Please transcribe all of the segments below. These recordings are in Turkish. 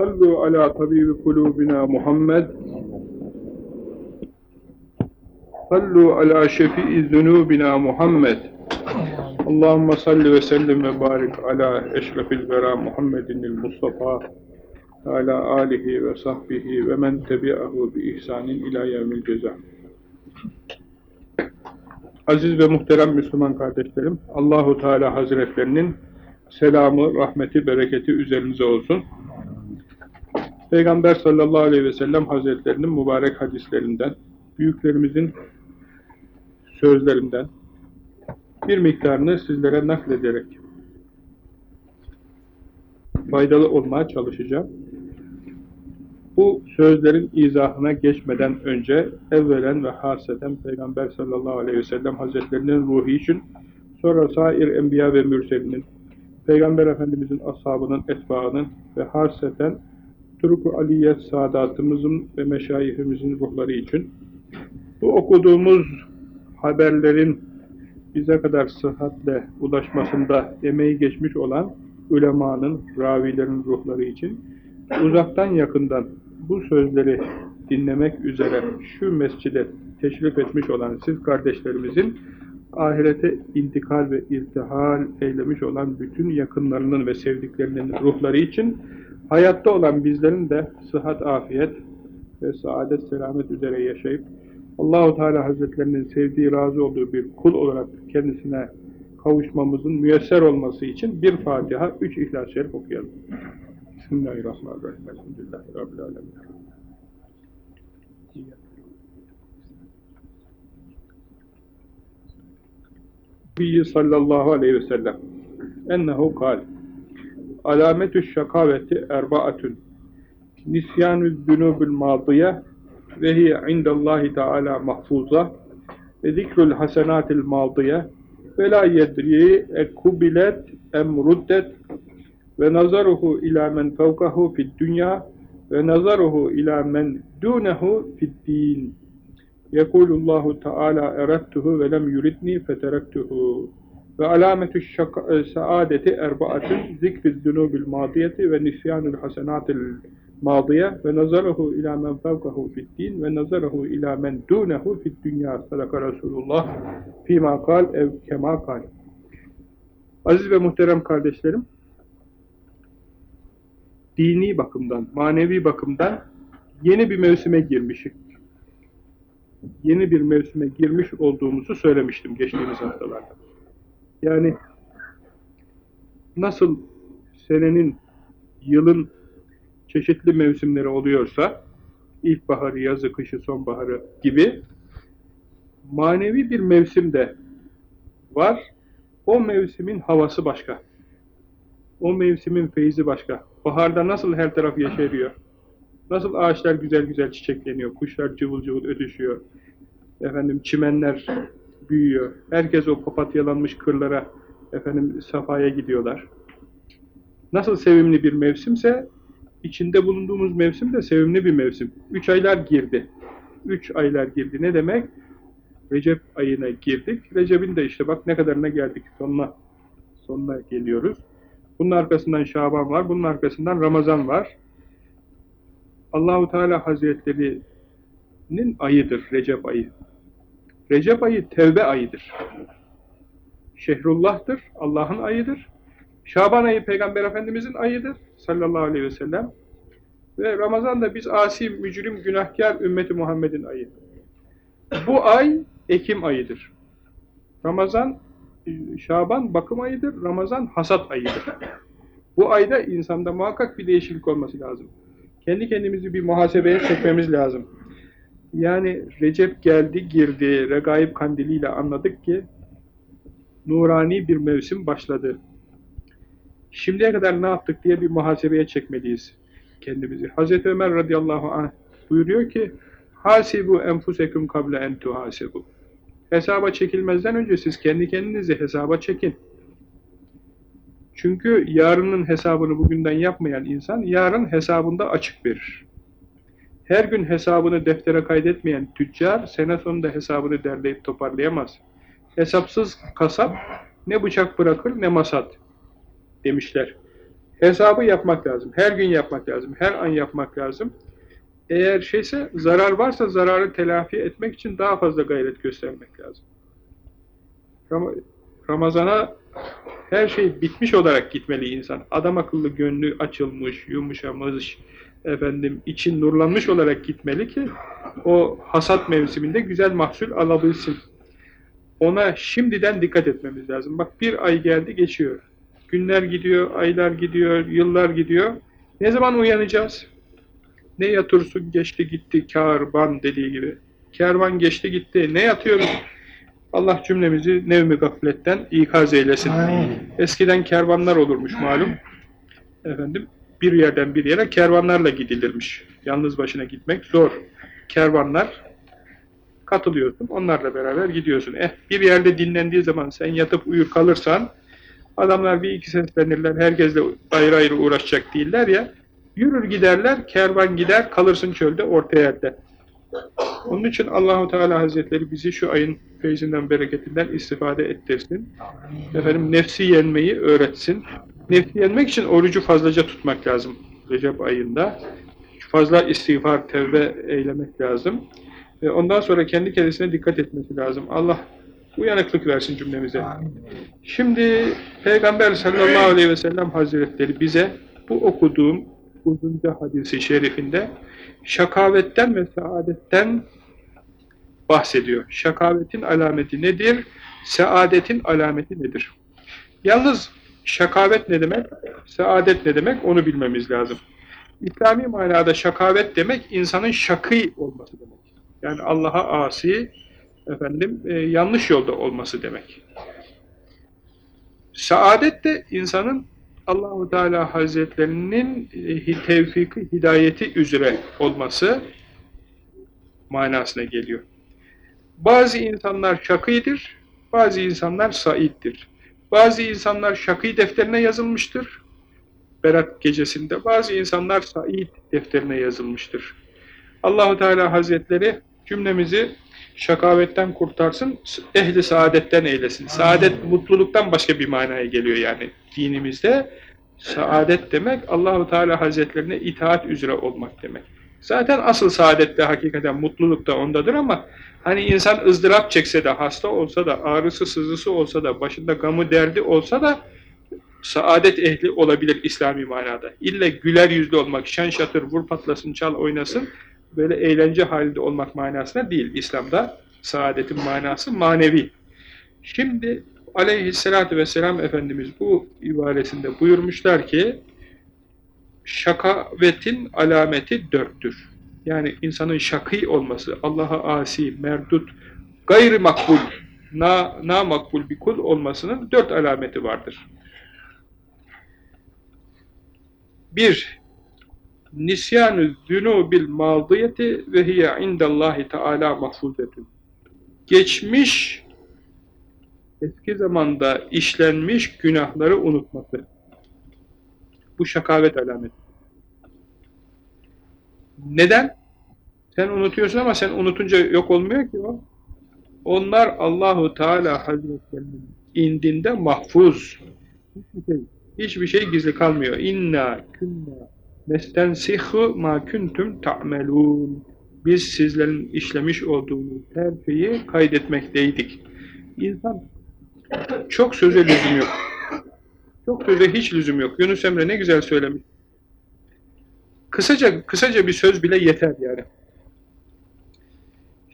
صلوا على طبيب قلوبنا محمد صلوا على شفيع ذنوبنا محمد اللهم صل وسلم وبارك على أشرف الورى محمد المصطفى على آله وصحبه ومن تبعه بإحسان إلى يوم الجزاء Aziz ve muhterem Müslüman kardeşlerim, Allahu Teala Hazretlerinin selamı, rahmeti, bereketi üzerinize olsun. Peygamber sallallahu aleyhi ve sellem Hazretlerinin mübarek hadislerinden, büyüklerimizin sözlerinden bir miktarını sizlere naklederek faydalı olmaya çalışacağım. Bu sözlerin izahına geçmeden önce evvelen ve haseten Peygamber sallallahu aleyhi ve sellem Hazretlerinin ruhu için sonra sair enbiya ve mürselinin Peygamber Efendimizin ashabının, etbaının ve haseten Turku Aliye Sadatımızın ve meşayihimizin ruhları için bu okuduğumuz haberlerin bize kadar sıhhatle ulaşmasında emeği geçmiş olan ulemanın, ravilerin ruhları için uzaktan yakından bu sözleri dinlemek üzere şu mescide teşrif etmiş olan siz kardeşlerimizin ahirete intikal ve irtihal eylemiş olan bütün yakınlarının ve sevdiklerinin ruhları için hayatta olan bizlerin de sıhhat, afiyet ve saadet, selamet üzere yaşayıp Allahu Teala Hazretlerinin sevdiği, razı olduğu bir kul olarak kendisine kavuşmamızın müyesser olması için bir Fatiha, üç İhlas-ı Şerif okuyalım. Bismillahirrahmanirrahim. Elhamdülillahi Rabbil Alemin. Nebi sallallahu aleyhi ve sellem ennehu kal alametü şakaveti erbaatun nisyanü zünubül madiye ve hiye indallahi teala mahfuza ve zikrül hasenatil madiye ve la yedri ekubilet emruddet ve nazaruhu ila men fevkahu fid dünya ve nazaruhu ila men dunehu fid din. Yekulullahu teala erettuhu ve lem yuridni feterektuhu ve alametü saadeti erbaatın zikri zunubil madiyeti ve nisyanül hasenatil madiye ve nazaruhu ila men fevkahu fid ve nazaruhu ila men dunehu fid dünya sadaka Resulullah fîmâ kal ev kemâ kal Aziz ve muhterem kardeşlerim dini bakımdan, manevi bakımdan yeni bir mevsime girmişik. Yeni bir mevsime girmiş olduğumuzu söylemiştim geçtiğimiz haftalarda. Yani nasıl senenin, yılın çeşitli mevsimleri oluyorsa, ilkbaharı, yazı, kışı, sonbaharı gibi manevi bir mevsim de var. O mevsimin havası başka. O mevsimin feyzi başka. Baharda nasıl her taraf yeşeriyor, nasıl ağaçlar güzel güzel çiçekleniyor, kuşlar cıvıl cıvıl ötüşüyor, efendim çimenler büyüyor, herkes o papatyalanmış kırlara efendim safhaya gidiyorlar. Nasıl sevimli bir mevsimse, içinde bulunduğumuz mevsim de sevimli bir mevsim. Üç aylar girdi. Üç aylar girdi. Ne demek? Recep ayına girdik. Recep'in de işte bak ne kadarına geldik. Sonuna, sonuna geliyoruz. Bunun arkasından Şaban var, bunun arkasından Ramazan var. Allahu Teala Hazretleri'nin ayıdır Recep ayı. Recep ayı tevbe ayıdır. Şehrullah'tır, Allah'ın ayıdır. Şaban ayı Peygamber Efendimizin ayıdır sallallahu aleyhi ve sellem. Ve Ramazan da biz asi, mücrim, günahkar ümmeti Muhammed'in ayı. Bu ay Ekim ayıdır. Ramazan Şaban bakım ayıdır, Ramazan hasat ayıdır. Bu ayda insanda muhakkak bir değişiklik olması lazım. Kendi kendimizi bir muhasebeye çekmemiz lazım. Yani Recep geldi, girdi, Regaib kandiliyle anladık ki nurani bir mevsim başladı. Şimdiye kadar ne yaptık diye bir muhasebeye çekmeliyiz kendimizi. Hazreti Ömer radıyallahu anh buyuruyor ki Hasibu enfusekum kable en tuhasebu. Hesaba çekilmezden önce siz kendi kendinizi hesaba çekin. Çünkü yarının hesabını bugünden yapmayan insan yarın hesabında açık verir. Her gün hesabını deftere kaydetmeyen tüccar sene sonunda hesabını derleyip toparlayamaz. Hesapsız kasap ne bıçak bırakır ne masat demişler. Hesabı yapmak lazım. Her gün yapmak lazım. Her an yapmak lazım. Eğer şeyse, zarar varsa zararı telafi etmek için daha fazla gayret göstermek lazım. Ramazana her şey bitmiş olarak gitmeli insan. Adam akıllı gönlü açılmış, yumuşamış, efendim için nurlanmış olarak gitmeli ki o hasat mevsiminde güzel mahsul alabilsin. Ona şimdiden dikkat etmemiz lazım. Bak bir ay geldi geçiyor. Günler gidiyor, aylar gidiyor, yıllar gidiyor. Ne zaman uyanacağız? Ne yatırsun geçti gitti karvan dediği gibi. Kervan geçti gitti. Ne yatıyoruz? Allah cümlemizi nevmi gafletten ikaz eylesin. Eskiden kervanlar olurmuş malum. Efendim bir yerden bir yere kervanlarla gidilirmiş. Yalnız başına gitmek zor. Kervanlar katılıyorsun. Onlarla beraber gidiyorsun. Eh bir yerde dinlendiği zaman sen yatıp uyur kalırsan adamlar bir iki seslenirler. Herkesle ayrı ayrı uğraşacak değiller ya. Yürür giderler, kervan gider, kalırsın çölde orta yerde. Onun için Allahu Teala Hazretleri bizi şu ayın feyzinden, bereketinden istifade ettirsin. Efendim nefsi yenmeyi öğretsin. Nefsi yenmek için orucu fazlaca tutmak lazım Recep ayında. Fazla istiğfar, tevbe eylemek lazım. Ve ondan sonra kendi kendisine dikkat etmesi lazım. Allah uyanıklık versin cümlemize. Şimdi Peygamber sallallahu aleyhi ve sellem Hazretleri bize bu okuduğum uzunca hadisi şerifinde şakavetten ve saadetten bahsediyor. Şakavetin alameti nedir? Saadetin alameti nedir? Yalnız şakavet ne demek? Saadet ne demek? Onu bilmemiz lazım. İslami manada şakavet demek insanın şakı olması demek. Yani Allah'a asi, efendim e, yanlış yolda olması demek. Saadet de insanın Allahu Teala Hazretlerinin e, tevfiki, hidayeti üzere olması manasına geliyor. Bazı insanlar şakıdır, bazı insanlar saittir. Bazı insanlar şakî defterine yazılmıştır. Berat gecesinde bazı insanlar said defterine yazılmıştır. Allahu Teala Hazretleri cümlemizi şakavetten kurtarsın, ehli saadetten eylesin. Saadet mutluluktan başka bir manaya geliyor yani dinimizde. Saadet demek Allahu Teala Hazretlerine itaat üzere olmak demek. Zaten asıl saadet de hakikaten mutluluk da ondadır ama hani insan ızdırap çekse de, hasta olsa da, ağrısı sızısı olsa da, başında gamı derdi olsa da saadet ehli olabilir İslami manada. İlle güler yüzlü olmak, şen şatır, vur patlasın, çal oynasın, böyle eğlence halinde olmak manasına değil. İslam'da saadetin manası manevi. Şimdi aleyhissalatü vesselam Efendimiz bu ibaresinde buyurmuşlar ki şakavetin alameti dörttür. Yani insanın şakî olması, Allah'a asi, merdut, gayri makbul, na, na makbul bir kul olmasının dört alameti vardır. Bir, nisyanü zünubil mağdiyeti ve hiye indallahi teala mahfuzetün. Geçmiş, eski zamanda işlenmiş günahları unutması. Bu şakavet alameti. Neden? Sen unutuyorsun ama sen unutunca yok olmuyor ki o. Onlar Allahu Teala Hazretlerinin indinde mahfuz. Hiçbir şey, hiçbir şey gizli kalmıyor. İnna künna nestensihu ma kuntum ta'melun. Biz sizlerin işlemiş olduğunuz her şeyi kaydetmekteydik. İnsan çok söze lüzum yok. Çok söze hiç lüzum yok. Yunus Emre ne güzel söylemiş. Kısaca kısaca bir söz bile yeter yani.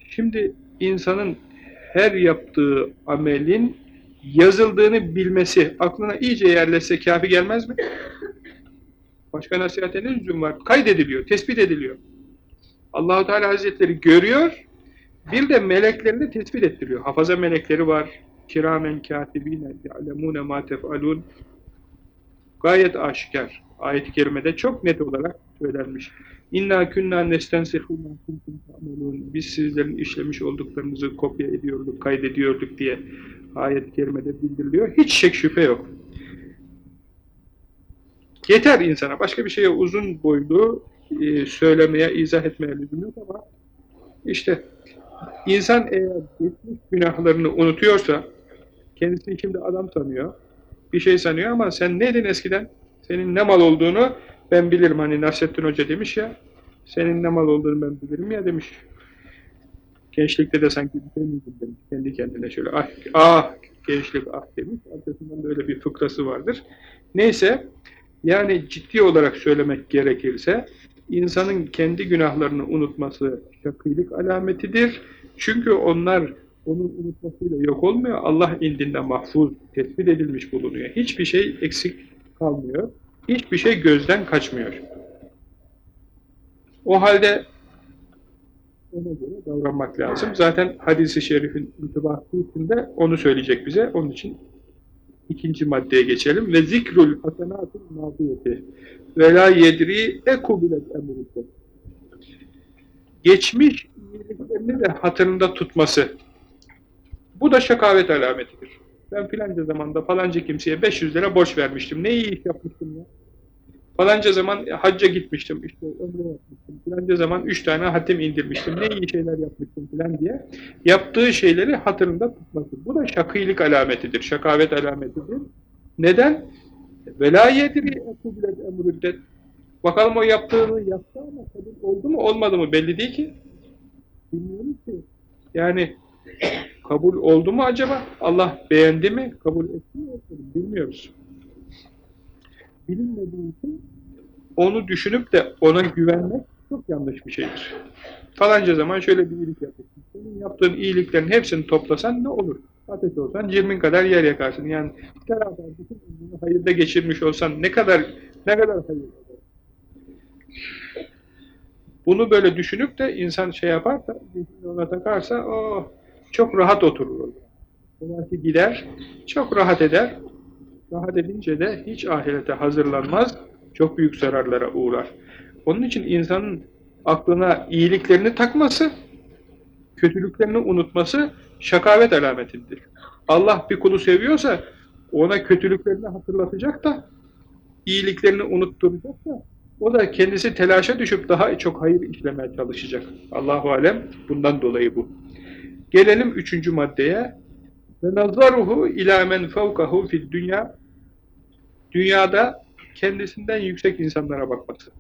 Şimdi insanın her yaptığı amelin yazıldığını bilmesi aklına iyice yerleşse kafi gelmez mi? Başka nasihate ne lüzum var? Kaydediliyor, tespit ediliyor. Allahu Teala Hazretleri görüyor, bir de meleklerini tespit ettiriyor. Hafaza melekleri var. Kiramen katibine ya'lemune ma tef'alun. Gayet aşikar. Ayet-i kerimede çok net olarak söylenmiş. İnna kunna nestensihu. Biz sizlerin işlemiş olduklarınızı kopya ediyorduk, kaydediyorduk diye ayet-i kerimede bildiriliyor. Hiç şek şüphe yok. Yeter insana. Başka bir şeye uzun boylu e, söylemeye, izah etmeye lüzum yok ama işte insan eğer geçmiş günahlarını unutuyorsa kendisini şimdi adam sanıyor, bir şey sanıyor ama sen neydin eskiden? Senin ne mal olduğunu ben bilirim. Hani Nasrettin Hoca demiş ya, senin ne mal olduğunu ben bilirim ya demiş. Gençlikte de sanki bir şey miydim demiş. Kendi kendine şöyle ah, ah gençlik ah demiş. Arkasından da öyle bir fıkrası vardır. Neyse, yani ciddi olarak söylemek gerekirse, insanın kendi günahlarını unutması şakıylık alametidir. Çünkü onlar onun unutmasıyla yok olmuyor. Allah indinde mahfuz, tespit edilmiş bulunuyor. Hiçbir şey eksik kalmıyor. Hiçbir şey gözden kaçmıyor. O halde ona göre davranmak lazım. Zaten hadisi şerifin itibatı içinde onu söyleyecek bize. Onun için ikinci maddeye geçelim. Ve zikrul hasenatın mağdiyeti ve la yedri ekubilet emrite. Geçmiş iyiliklerini de hatırında tutması. Bu da şakavet alametidir. Ben filanca zamanda falanca kimseye 500 lira borç vermiştim. Ne iyi iş yapmıştım ya. Falanca zaman hacca gitmiştim, işte ömre yapmıştım. Filanca zaman 3 tane hatim indirmiştim. Ne iyi şeyler yapmıştım filan diye. Yaptığı şeyleri hatırında tutması. Bu da şakıylık alametidir, şakavet alametidir. Neden? Vela yedri ekubilet emrüddet. Bakalım o yaptığını yaptı ama kabul oldu mu olmadı mı belli değil ki. Bilmiyorum ki. Yani kabul oldu mu acaba? Allah beğendi mi? Kabul etti mi? Bilmiyoruz. Bilinmediği için onu düşünüp de ona güvenmek çok yanlış bir şeydir. Falanca zaman şöyle bir iyilik yapıyorsun. Senin yaptığın iyiliklerin hepsini toplasan ne olur? Ateş olsan 20 kadar yer yakarsın. Yani beraber bütün ömrünü hayırda geçirmiş olsan ne kadar ne kadar hayır Bunu böyle düşünüp de insan şey yaparsa, ona takarsa o çok rahat oturur. Belki gider, çok rahat eder. Rahat edince de hiç ahirete hazırlanmaz, çok büyük zararlara uğrar. Onun için insanın aklına iyiliklerini takması, kötülüklerini unutması şakavet alametidir. Allah bir kulu seviyorsa ona kötülüklerini hatırlatacak da iyiliklerini unutturacak da o da kendisi telaşa düşüp daha çok hayır işlemeye çalışacak. Allahu alem bundan dolayı bu. Gelelim üçüncü maddeye. Ve nazaruhu ila men fevkahu fid dünya dünyada kendisinden yüksek insanlara bakması.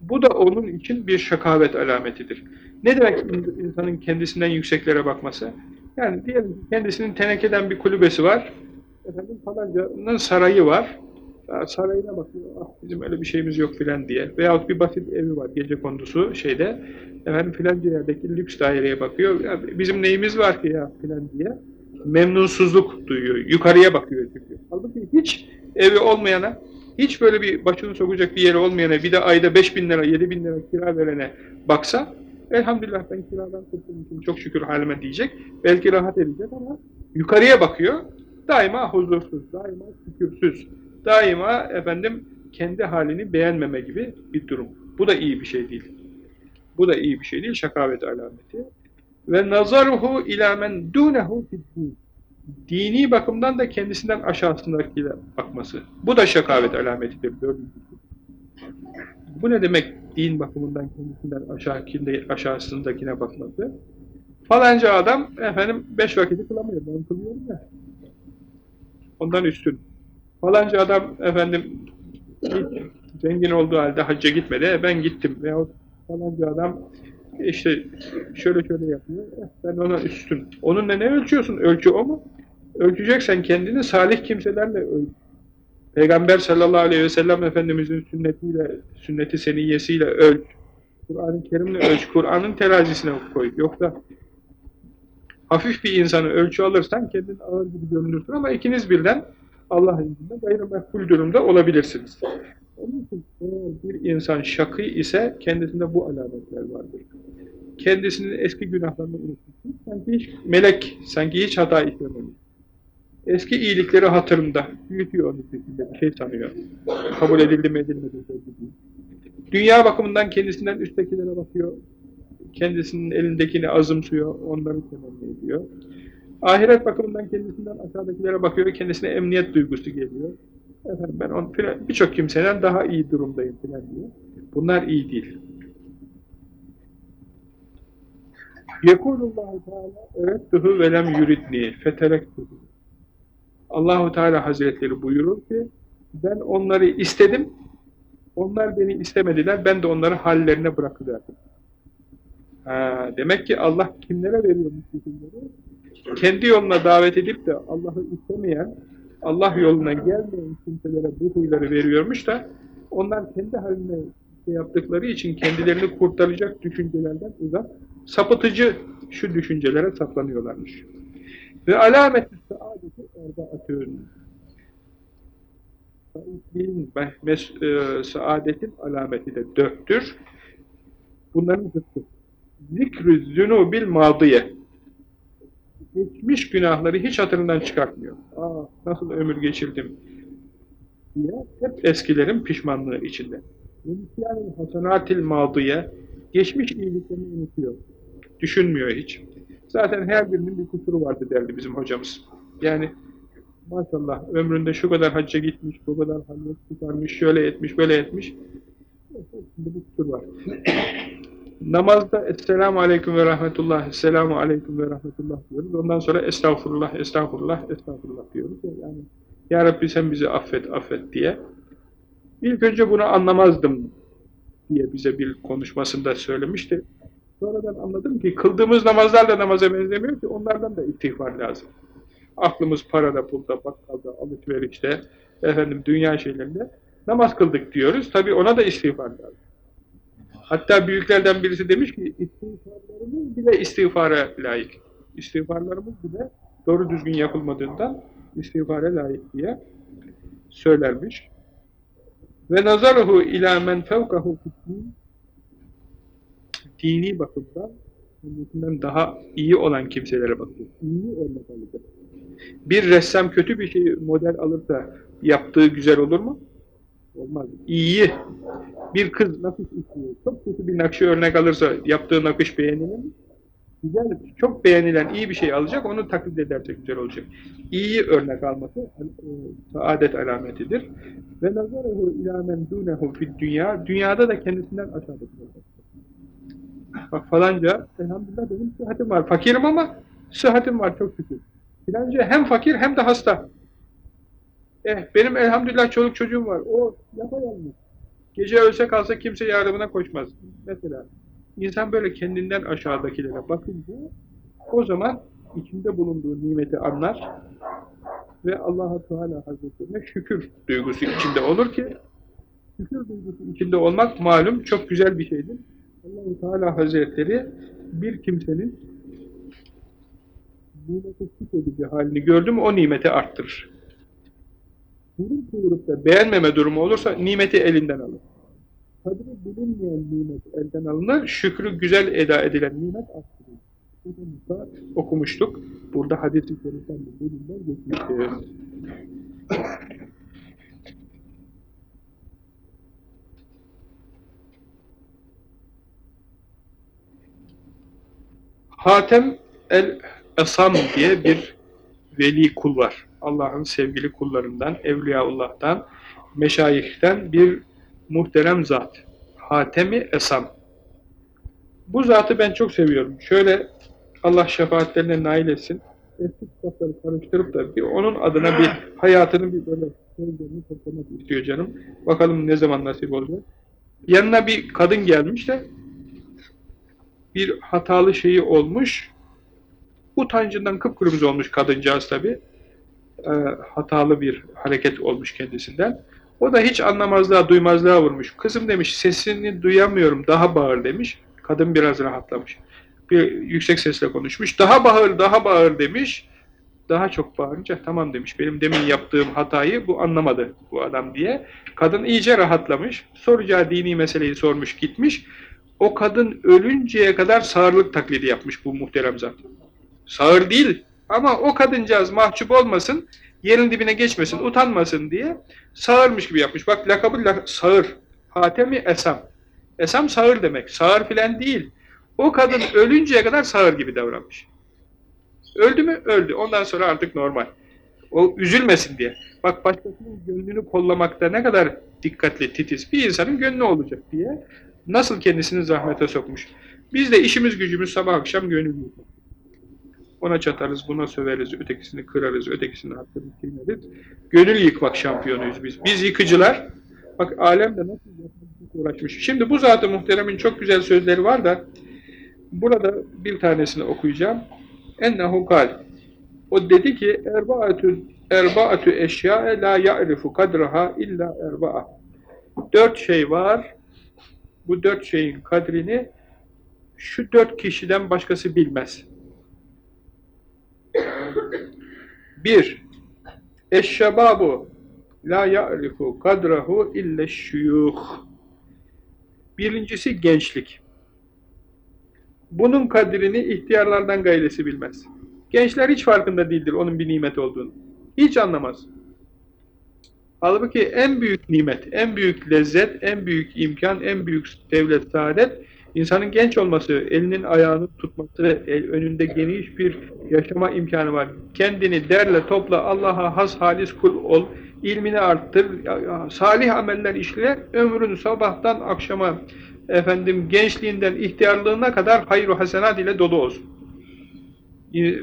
Bu da onun için bir şakavet alametidir. Ne demek insanın kendisinden yükseklere bakması? Yani diyelim kendisinin tenekeden bir kulübesi var, efendim falancanın sarayı var, sarayına bakıyor, ah bizim öyle bir şeyimiz yok filan diye. Veyahut bir basit evi var, gece kondusu şeyde, efendim filanca yerdeki lüks daireye bakıyor, ya bizim neyimiz var ki ya filan diye. Memnunsuzluk duyuyor, yukarıya bakıyor çünkü. Halbuki hiç evi olmayana, hiç böyle bir başını sokacak bir yeri olmayana, bir de ayda 5 bin lira, 7 bin lira kira verene baksa, elhamdülillah ben kiradan kurtulmuşum, çok şükür halime diyecek. Belki rahat edecek ama yukarıya bakıyor, daima huzursuz, daima şükürsüz daima efendim kendi halini beğenmeme gibi bir durum. Bu da iyi bir şey değil. Bu da iyi bir şey değil, şakavet alameti. Ve nazaruhu ila men dunehu. Dini bakımdan da kendisinden aşağısındakiyle bakması. Bu da şakavet alametidir. Bu ne demek din bakımından kendisinden aşağısındakine, aşağısındakine bakması? Falanca adam efendim beş vakiti kılamıyor. Ben kılıyorum ya. Ondan üstün. Falanca adam efendim zengin olduğu halde hacca gitmedi. E, ben gittim. Veyahut falanca adam işte şöyle şöyle yapıyor. Eh, ben ona üstün. Onunla ne ölçüyorsun? Ölçü o mu? Ölçeceksen kendini salih kimselerle ölç. Peygamber sallallahu aleyhi ve sellem Efendimizin sünnetiyle, sünneti seniyyesiyle ölç. Kur'an-ı Kerim'le ölç. Kur'an'ın terazisine koy. Yoksa hafif bir insanı ölçü alırsan kendin ağır gibi görünürsün ama ikiniz birden Allah izniyle gayrimenkul durumda olabilirsiniz. Onun için eğer bir insan şakı ise kendisinde bu alametler vardır. Kendisinin eski günahlarını unutmuş. Sanki hiç melek, sanki hiç hata işlememiş. Eski iyilikleri hatırında. Büyütüyor onu şekilde, bir şey sanıyor. Kabul edildi mi edilmedi mi? Dünya bakımından kendisinden üsttekilere bakıyor. Kendisinin elindekini azımsıyor, onları temenni ediyor. Ahiret bakımından kendisinden aşağıdakilere bakıyor, kendisine emniyet duygusu geliyor. Efendim ben birçok kimseden daha iyi durumdayım filan diyor. Bunlar iyi değil. Yekulullahu Teala öğrettuhu velem yuridni feterektuhu. Allahu Teala Hazretleri buyurur ki Ben onları istedim, onlar beni istemediler, ben de onları hallerine bırakıverdim. Ha, demek ki Allah kimlere veriyormuş hükümleri? Kendi yoluna davet edip de Allah'ı istemeyen, Allah yoluna gelmeyen kimselere bu huyları veriyormuş da onlar kendi haline şey yaptıkları için kendilerini kurtaracak düşüncelerden uzak, sapıtıcı şu düşüncelere saplanıyorlarmış. Ve alamet-i saadeti orada atıyoruz. Saadetliğin, e, saadetin alameti de dörttür. Bunların zıttı. Zikrü zünubil madiye. Geçmiş günahları hiç hatırından çıkartmıyor. Aa, nasıl ömür geçirdim diye hep eskilerin pişmanlığı içinde. Nisyanın hasanatil madiye geçmiş iyiliklerini unutuyor. Düşünmüyor hiç. Zaten her birinin bir kusuru vardı derdi bizim hocamız. Yani maşallah ömründe şu kadar hacca gitmiş, bu kadar hallet tutarmış, şöyle etmiş, böyle etmiş. Bir kusur var. Namazda Esselamu Aleyküm ve Rahmetullah, Esselamu Aleyküm ve Rahmetullah diyoruz. Ondan sonra Estağfurullah, Estağfurullah, Estağfurullah diyoruz. Yani Ya Rabbi sen bizi affet, affet diye. İlk önce bunu anlamazdım diye bize bir konuşmasında söylemişti. Sonradan anladım ki kıldığımız namazlar da namaza benzemiyor ki onlardan da istiğfar lazım. Aklımız parada, pulda, bakkalda, alışverişte, efendim dünya şeylerinde namaz kıldık diyoruz. Tabi ona da istiğfar lazım. Hatta büyüklerden birisi demiş ki istiğfarlarımız bile istiğfara layık. İstiğfarlarımız bile doğru düzgün yapılmadığından istiğfara layık diye söylermiş. Ve nazaruhu ila men fevkahu dini bakımdan kendisinden daha iyi olan kimselere bakıyor. İyi örnek alacak. Bir ressam kötü bir şey model alırsa yaptığı güzel olur mu? Olmaz. İyi. Bir kız nakış istiyor. Çok kötü bir nakşı örnek alırsa yaptığı nakış beğenilir? Güzel, çok beğenilen iyi bir şey alacak, onu taklit ederse güzel olacak. İyi örnek alması e, saadet alametidir. Ve nazarehu ilâ men dûnehu fid dünya, dünyada da kendisinden aşağıdaki olacak. Bak falanca, elhamdülillah benim sıhhatim var. Fakirim ama sıhhatim var çok şükür. Filanca hem fakir hem de hasta. Eh benim elhamdülillah çoluk çocuğum var. O yapayalnız. Gece ölse kalsa kimse yardımına koşmaz. Mesela insan böyle kendinden aşağıdakilere bakınca o zaman içinde bulunduğu nimeti anlar ve Allah-u Teala Hazretlerine şükür duygusu içinde olur ki şükür duygusu içinde olmak malum çok güzel bir şeydir allah Teala Hazretleri bir kimsenin nimete şükredici halini gördü mü o nimeti arttırır. Burun kıvırıp da beğenmeme durumu olursa nimeti elinden alır. Kadri bilinmeyen nimet elden alınır, şükrü güzel eda edilen nimet arttırır. Burada okumuştuk. Burada hadis-i şeriften de bölümler geçmiştir. Hatem el-Esam diye bir veli kul var. Allah'ın sevgili kullarından, Evliyaullah'tan, meşayihten bir muhterem zat. Hatemi Esam. Bu zatı ben çok seviyorum. Şöyle Allah şefaatlerine nail etsin. Eski kitapları karıştırıp da bir onun adına bir hayatını bir böyle sevgilerini toplamak istiyor canım. Bakalım ne zaman nasip olacak. Yanına bir kadın gelmiş de bir hatalı şeyi olmuş. Utancından kıpkırmızı olmuş kadıncağız tabi. E, hatalı bir hareket olmuş kendisinden. O da hiç anlamazlığa, duymazlığa vurmuş. Kızım demiş, sesini duyamıyorum, daha bağır demiş. Kadın biraz rahatlamış. Bir yüksek sesle konuşmuş. Daha bağır, daha bağır demiş. Daha çok bağırınca tamam demiş. Benim demin yaptığım hatayı bu anlamadı bu adam diye. Kadın iyice rahatlamış. Soracağı dini meseleyi sormuş gitmiş. O kadın ölünceye kadar sağırlık taklidi yapmış bu muhterem zat. Sağır değil ama o kadıncağız mahcup olmasın, yerin dibine geçmesin, utanmasın diye sağırmış gibi yapmış. Bak lakabı lak sağır. Hatemi Esam. Esam sağır demek. Sağır filan değil. O kadın ölünceye kadar sağır gibi davranmış. Öldü mü? Öldü. Ondan sonra artık normal. O üzülmesin diye. Bak başkasının gönlünü kollamakta ne kadar dikkatli, titiz bir insanın gönlü olacak diye nasıl kendisini zahmete sokmuş. Biz de işimiz gücümüz sabah akşam gönül Ona çatarız, buna söveriz, ötekisini kırarız, ötekisini hakkını kirleriz. Gönül yıkmak şampiyonuyuz biz. Biz yıkıcılar, bak alem de nasıl uğraşmış. Şimdi bu zatı muhteremin çok güzel sözleri var da, burada bir tanesini okuyacağım. Ennehu kal. O dedi ki, erbaatü, erbaatü eşya'e la ya'rifu kadraha illa erba'a. Dört şey var, bu dört şeyin kadrini şu dört kişiden başkası bilmez. Bir, eşşebabu la ya'rifu kadrahu ille şuyuh. Birincisi gençlik. Bunun kadrini ihtiyarlardan gayresi bilmez. Gençler hiç farkında değildir onun bir nimet olduğunu. Hiç anlamaz. Halbuki en büyük nimet, en büyük lezzet, en büyük imkan, en büyük devlet, saadet İnsanın genç olması, elinin ayağını tutması, el, önünde geniş bir yaşama imkanı var. Kendini derle topla, Allah'a has halis kul ol, ilmini arttır, salih ameller işle, ömrün sabahtan akşama, efendim gençliğinden ihtiyarlığına kadar hayru hasenat ile dolu olsun.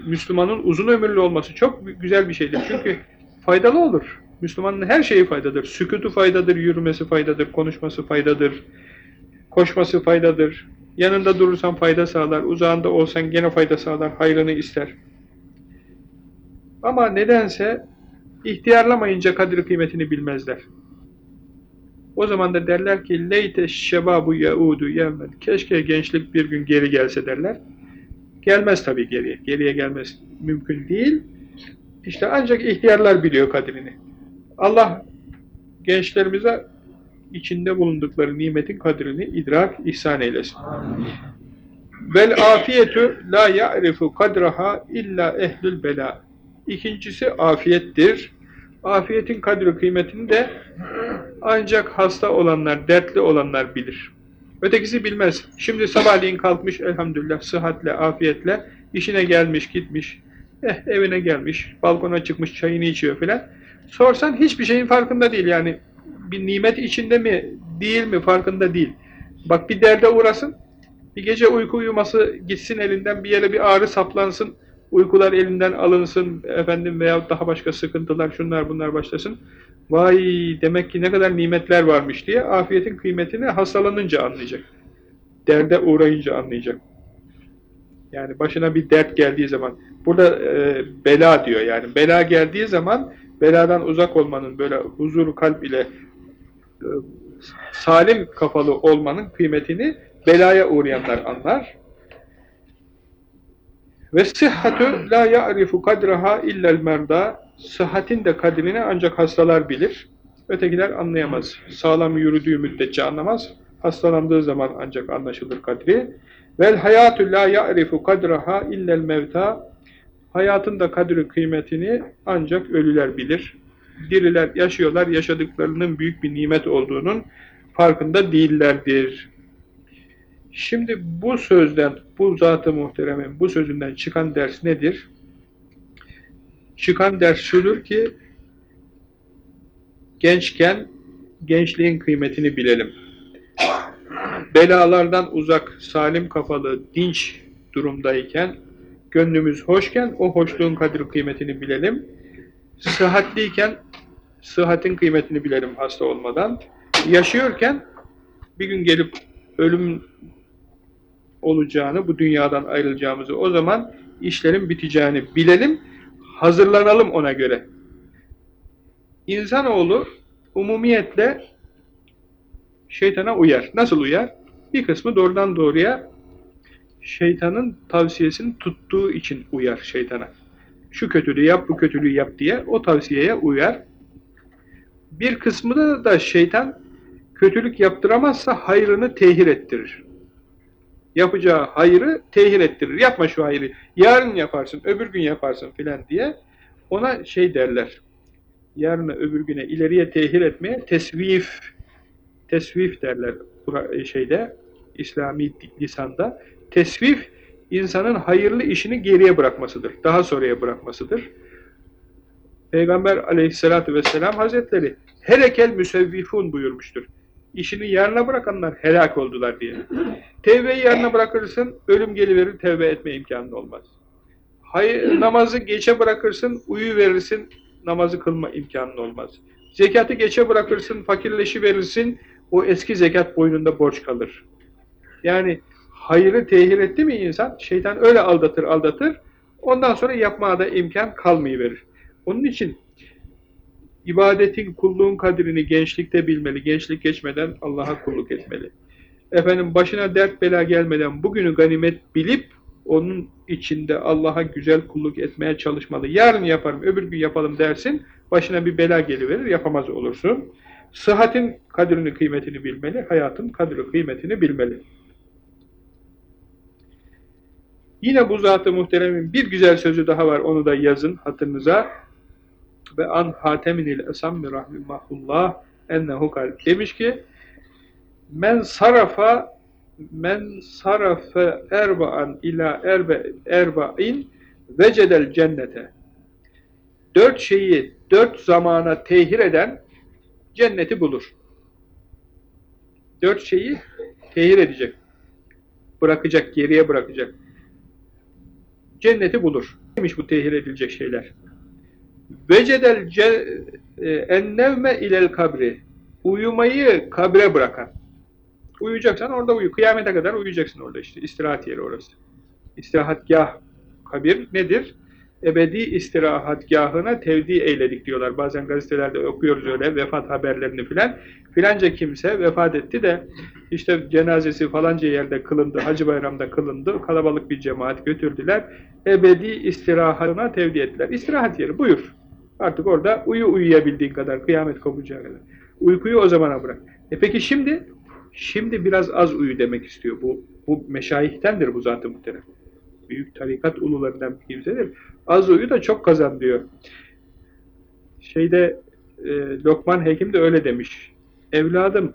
Müslümanın uzun ömürlü olması çok güzel bir şeydir. Çünkü faydalı olur. Müslümanın her şeyi faydadır. Sükutu faydadır, yürümesi faydadır, konuşması faydadır, Koşması faydadır. Yanında durursan fayda sağlar. Uzağında olsan gene fayda sağlar. Hayrını ister. Ama nedense ihtiyarlamayınca kadir kıymetini bilmezler. O zaman da derler ki leyte şebabu yaudu yevmen. Keşke gençlik bir gün geri gelse derler. Gelmez tabii geriye. Geriye gelmez. Mümkün değil. İşte ancak ihtiyarlar biliyor kadrini. Allah gençlerimize içinde bulundukları nimetin kadrini idrak, ihsan eylesin. Vel afiyetü la ya'rifu kadraha illa ehlül bela. İkincisi afiyettir. Afiyetin kadri kıymetini de ancak hasta olanlar, dertli olanlar bilir. Ötekisi bilmez. Şimdi sabahleyin kalkmış elhamdülillah sıhhatle, afiyetle, işine gelmiş, gitmiş, eh, evine gelmiş, balkona çıkmış, çayını içiyor filan. Sorsan hiçbir şeyin farkında değil yani bir nimet içinde mi değil mi farkında değil. Bak bir derde uğrasın, bir gece uyku uyuması gitsin elinden bir yere bir ağrı saplansın, uykular elinden alınsın efendim veya daha başka sıkıntılar şunlar bunlar başlasın. Vay demek ki ne kadar nimetler varmış diye afiyetin kıymetini hastalanınca anlayacak. Derde uğrayınca anlayacak. Yani başına bir dert geldiği zaman, burada e, bela diyor yani, bela geldiği zaman beladan uzak olmanın böyle huzuru kalp ile salim kafalı olmanın kıymetini belaya uğrayanlar anlar. Ve sıhhatü la ya'rifu kadraha illel merda sıhhatin de kadrini ancak hastalar bilir. Ötekiler anlayamaz. Sağlam yürüdüğü müddetçe anlamaz. Hastalandığı zaman ancak anlaşılır kadri. Vel hayatü la ya'rifu kadraha illel mevta hayatın da kadri kıymetini ancak ölüler bilir diriler yaşıyorlar, yaşadıklarının büyük bir nimet olduğunun farkında değillerdir. Şimdi bu sözden, bu zat-ı muhteremin bu sözünden çıkan ders nedir? Çıkan ders şudur ki, gençken gençliğin kıymetini bilelim. Belalardan uzak, salim kafalı, dinç durumdayken, gönlümüz hoşken o hoşluğun kadir kıymetini bilelim sıhhatliyken sıhhatin kıymetini bilerim hasta olmadan. Yaşıyorken bir gün gelip ölüm olacağını, bu dünyadan ayrılacağımızı, o zaman işlerin biteceğini bilelim, hazırlanalım ona göre. İnsanoğlu umumiyetle şeytana uyar. Nasıl uyar? Bir kısmı doğrudan doğruya şeytanın tavsiyesini tuttuğu için uyar şeytana şu kötülüğü yap, bu kötülüğü yap diye o tavsiyeye uyar. Bir kısmı da, da şeytan kötülük yaptıramazsa hayrını tehir ettirir. Yapacağı hayrı tehir ettirir. Yapma şu hayrı. Yarın yaparsın, öbür gün yaparsın filan diye ona şey derler. Yarına öbür güne ileriye tehir etmeye tesvif tesvif derler şeyde İslami lisanda. Tesvif insanın hayırlı işini geriye bırakmasıdır. Daha sonraya bırakmasıdır. Peygamber aleyhissalatü vesselam hazretleri herekel müsevvifun buyurmuştur. İşini yarına bırakanlar helak oldular diye. Tevbeyi yarına bırakırsın, ölüm geliverir, tevbe etme imkanı olmaz. Hayır, namazı geçe bırakırsın, uyu verirsin, namazı kılma imkanın olmaz. Zekatı geçe bırakırsın, fakirleşi verirsin, o eski zekat boynunda borç kalır. Yani hayırı tehir etti mi insan, şeytan öyle aldatır aldatır, ondan sonra yapmaya da imkan kalmayıverir. Onun için ibadetin, kulluğun kadrini gençlikte bilmeli, gençlik geçmeden Allah'a kulluk etmeli. Efendim başına dert bela gelmeden bugünü ganimet bilip onun içinde Allah'a güzel kulluk etmeye çalışmalı. Yarın yaparım, öbür gün yapalım dersin, başına bir bela geliverir, yapamaz olursun. Sıhhatin kadrini, kıymetini bilmeli, hayatın kadri, kıymetini bilmeli. Yine bu zat-ı muhteremin bir güzel sözü daha var, onu da yazın hatırınıza. Ve an hateminil esammi rahimahullah ennehu kalb. Demiş ki, men sarafa men sarafe erba'an ila erbe erba'in vecedel cennete. Dört şeyi dört zamana tehir eden cenneti bulur. Dört şeyi tehir edecek. Bırakacak, geriye bırakacak. Cenneti bulur. Neymiş bu tehir edilecek şeyler? Vecedel e, ennevme ilel kabri. Uyumayı kabre bırakan. Uyuyacaksan orada uyu. Kıyamete kadar uyuyacaksın orada işte. İstirahat yeri orası. İstirahatgah kabir nedir? Ebedi istirahatgahına tevdi eyledik diyorlar. Bazen gazetelerde okuyoruz öyle vefat haberlerini filan. Filanca kimse vefat etti de işte cenazesi falanca yerde kılındı, Hacı Bayram'da kılındı. Kalabalık bir cemaat götürdüler. Ebedi istirahatına tevdi ettiler. İstirahat yeri buyur. Artık orada uyu uyuyabildiğin kadar, kıyamet kopacağı kadar. Uykuyu o zamana bırak. E peki şimdi Şimdi biraz az uyu demek istiyor. Bu, bu meşayihtendir bu zatı muhterem. Büyük tarikat ulularından bir kimsedir. Az uyu da çok kazan diyor. Şeyde e, Lokman Hekim de öyle demiş. Evladım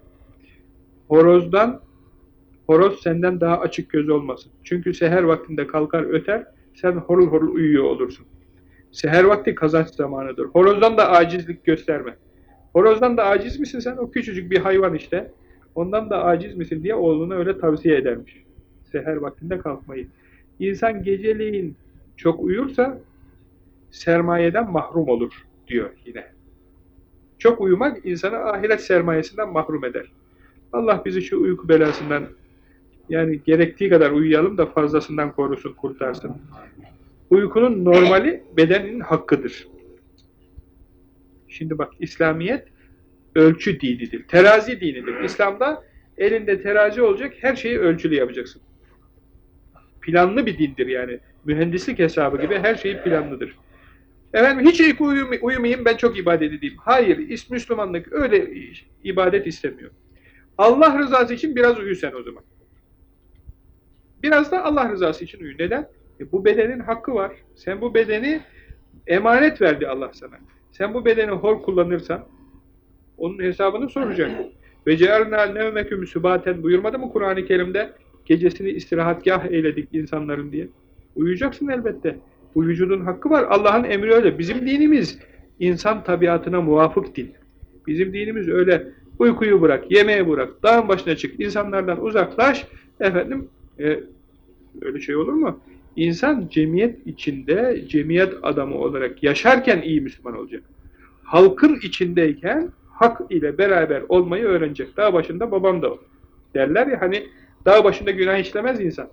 horozdan horoz senden daha açık göz olmasın. Çünkü seher vaktinde kalkar öter, sen horul horul uyuyor olursun. Seher vakti kazanç zamanıdır. Horozdan da acizlik gösterme. Horozdan da aciz misin sen? O küçücük bir hayvan işte. Ondan da aciz misin diye oğluna öyle tavsiye edermiş. Seher vaktinde kalkmayı. İnsan geceleyin çok uyursa sermayeden mahrum olur diyor yine. Çok uyumak insanı ahiret sermayesinden mahrum eder. Allah bizi şu uyku belasından yani gerektiği kadar uyuyalım da fazlasından korusun, kurtarsın. Uykunun normali bedenin hakkıdır. Şimdi bak İslamiyet ölçü dinidir. Terazi dinidir. İslam'da elinde terazi olacak, her şeyi ölçülü yapacaksın. Planlı bir dindir yani. Mühendislik hesabı gibi her şey planlıdır. Efendim hiç uyku uyumayayım ben çok ibadet edeyim. Hayır, Müslümanlık öyle ibadet istemiyor. Allah rızası için biraz uyu sen o zaman. Biraz da Allah rızası için uyu. Neden? E bu bedenin hakkı var. Sen bu bedeni emanet verdi Allah sana. Sen bu bedeni hor kullanırsan, onun hesabını soracak. Ve cealna nevmeküm sübaten buyurmadı mı Kur'an-ı Kerim'de? Gecesini istirahatgah eyledik insanların diye. Uyuyacaksın elbette. Bu vücudun hakkı var. Allah'ın emri öyle. Bizim dinimiz insan tabiatına muvafık din. Bizim dinimiz öyle. Uykuyu bırak, yemeği bırak, dağın başına çık, insanlardan uzaklaş. Efendim, e, öyle şey olur mu? İnsan cemiyet içinde, cemiyet adamı olarak yaşarken iyi Müslüman olacak. Halkın içindeyken hak ile beraber olmayı öğrenecek. Dağ başında babam da o. Derler ya hani dağ başında günah işlemez insan.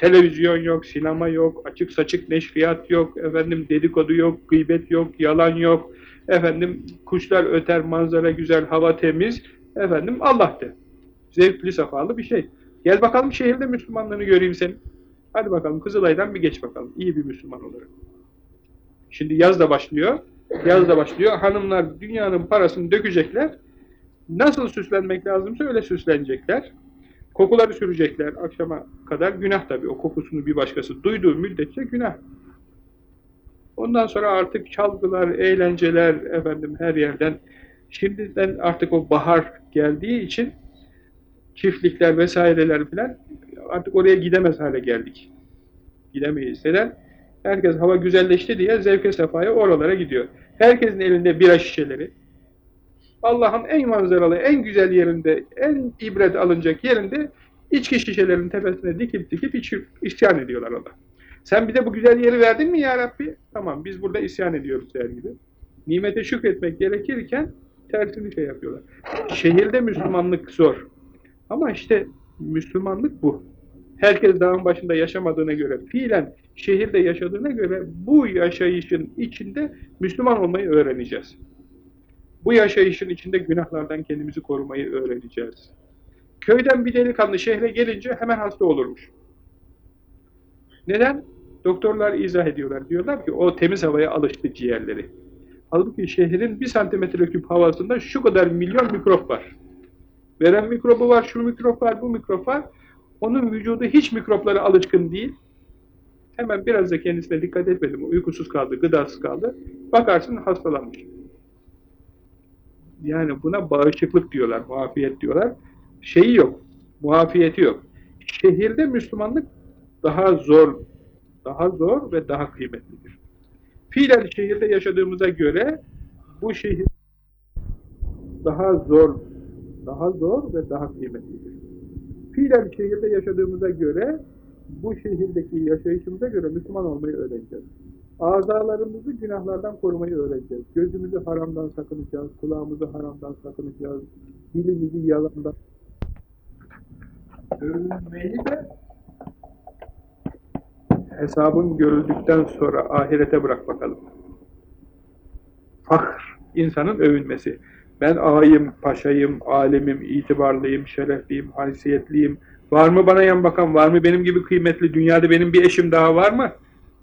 Televizyon yok, sinema yok, açık saçık neşriyat yok, efendim dedikodu yok, gıybet yok, yalan yok, efendim kuşlar öter, manzara güzel, hava temiz, efendim Allah de. Zevkli, safalı bir şey. Gel bakalım şehirde Müslümanlığını göreyim seni. Hadi bakalım Kızılay'dan bir geç bakalım. İyi bir Müslüman olarak. Şimdi yaz da başlıyor. Yaz da başlıyor. Hanımlar dünyanın parasını dökecekler. Nasıl süslenmek lazımsa öyle süslenecekler. Kokuları sürecekler akşama kadar. Günah tabii. O kokusunu bir başkası duyduğu müddetçe günah. Ondan sonra artık çalgılar, eğlenceler efendim her yerden. Şimdiden artık o bahar geldiği için çiftlikler vesaireler filan artık oraya gidemez hale geldik. Gidemeyiz. Neden? Herkes hava güzelleşti diye zevke sefaya oralara gidiyor. Herkesin elinde bira şişeleri. Allah'ın en manzaralı, en güzel yerinde, en ibret alınacak yerinde içki şişelerinin tepesine dikip dikip içip isyan ediyorlar Allah. Sen bir de bu güzel yeri verdin mi ya Rabbi? Tamam biz burada isyan ediyoruz der gibi. Nimete şükretmek gerekirken tersini şey yapıyorlar. Şehirde Müslümanlık zor. Ama işte Müslümanlık bu. Herkes dağın başında yaşamadığına göre, fiilen şehirde yaşadığına göre bu yaşayışın içinde Müslüman olmayı öğreneceğiz. Bu yaşayışın içinde günahlardan kendimizi korumayı öğreneceğiz. Köyden bir delikanlı şehre gelince hemen hasta olurmuş. Neden? Doktorlar izah ediyorlar. Diyorlar ki o temiz havaya alıştı ciğerleri. Halbuki şehrin bir santimetre küp havasında şu kadar milyon mikrop var. Veren mikrobu var, şu mikrop var, bu mikrop var. Onun vücudu hiç mikroplara alışkın değil. Hemen biraz da kendisine dikkat etmedi? Uykusuz kaldı, gıdasız kaldı. Bakarsın hastalanmış. Yani buna bağışıklık diyorlar, muafiyet diyorlar. Şeyi yok, muafiyeti yok. Şehirde Müslümanlık daha zor, daha zor ve daha kıymetlidir. Fiilen şehirde yaşadığımıza göre bu şehir daha zor, daha zor ve daha kıymetlidir. Fiilen şehirde yaşadığımıza göre bu şehirdeki yaşayışımıza göre Müslüman olmayı öğreneceğiz. Azalarımızı günahlardan korumayı öğreneceğiz. Gözümüzü haramdan sakınacağız, kulağımızı haramdan sakınacağız, dilimizi yalandan övünmeyi de hesabın görüldükten sonra ahirete bırak bakalım. Fahr, insanın övünmesi. Ben ağayım, paşayım, alemim, itibarlıyım, şerefliyim, haysiyetliyim. Var mı bana yan bakan, var mı benim gibi kıymetli, dünyada benim bir eşim daha var mı?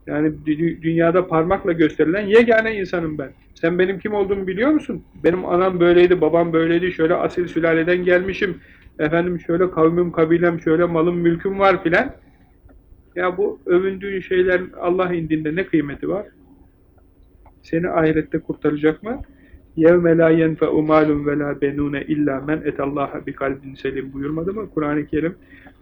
Yani dünyada parmakla gösterilen yegane insanım ben. Sen benim kim olduğumu biliyor musun? Benim anam böyleydi, babam böyleydi, şöyle asil sülaleden gelmişim. Efendim şöyle kavmim, kabilem, şöyle malım, mülküm var filan. Ya bu övündüğün şeylerin Allah indinde ne kıymeti var? Seni ahirette kurtaracak mı? يَوْمَ لَا يَنْفَعُ مَالٌ وَلَا بَنُونَ اِلَّا مَنْ اَتَ اللّٰهَ بِقَلْبٍ selim buyurmadı mı Kur'an-ı Kerim?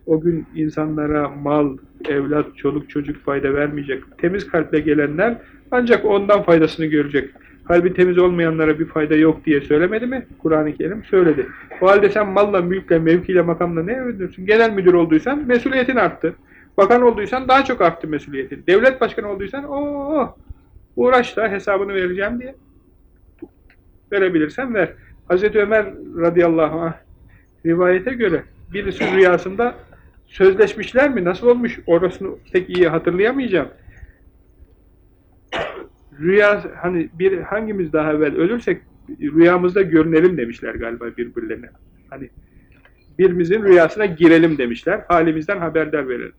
O gün insanlara mal, evlat, çoluk çocuk fayda vermeyecek. Temiz kalple gelenler ancak ondan faydasını görecek. Kalbi temiz olmayanlara bir fayda yok diye söylemedi mi? Kur'an-ı Kerim söyledi. O halde sen malla, mülkle, mevkiyle, makamla ne övünürsün? Genel müdür olduysan mesuliyetin arttı. Bakan olduysan daha çok arttı mesuliyetin. Devlet başkanı olduysan o uğraş da hesabını vereceğim diye. Verebilirsen ver. Hazreti Ömer radıyallahu anh rivayete göre birisi rüyasında sözleşmişler mi? Nasıl olmuş? Orasını pek iyi hatırlayamayacağım. Rüya hani bir hangimiz daha evvel ölürsek rüyamızda görünelim demişler galiba birbirlerine. Hani birimizin rüyasına girelim demişler. Halimizden haberdar verelim.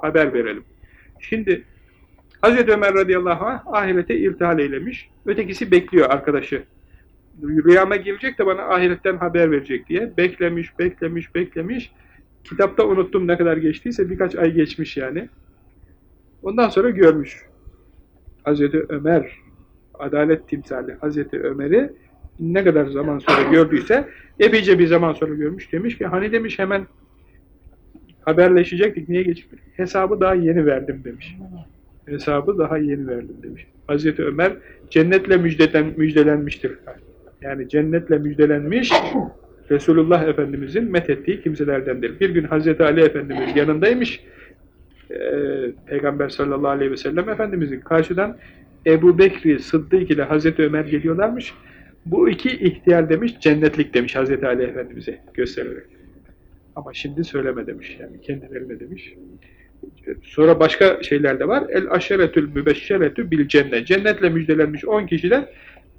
Haber verelim. Şimdi Hazreti Ömer radıyallahu anh ahirete irtihal eylemiş. Ötekisi bekliyor arkadaşı. Rüyama girecek de bana ahiretten haber verecek diye. Beklemiş, beklemiş, beklemiş. Kitapta unuttum ne kadar geçtiyse birkaç ay geçmiş yani. Ondan sonra görmüş. Hazreti Ömer, adalet timsali Hazreti Ömer'i ne kadar zaman sonra gördüyse epeyce bir zaman sonra görmüş. Demiş ki hani demiş hemen haberleşecektik. Niye geçmiş? Hesabı daha yeni verdim demiş. Hesabı daha yeni verdim demiş. Hazreti Ömer cennetle müjdelen, müjdelenmiştir. Yani cennetle müjdelenmiş Resulullah Efendimizin methettiği kimselerdendir. Bir gün Hazreti Ali Efendimiz yanındaymış. Ee, Peygamber sallallahu aleyhi ve sellem Efendimizin karşıdan Ebu Bekri Sıddık ile Hazreti Ömer geliyorlarmış. Bu iki ihtiyar demiş, cennetlik demiş Hazreti Ali Efendimiz'e göstererek. Ama şimdi söyleme demiş yani kendilerine demiş. Sonra başka şeyler de var. El aşeretül mübeşşeretü bil cennet. Cennetle müjdelenmiş 10 kişiden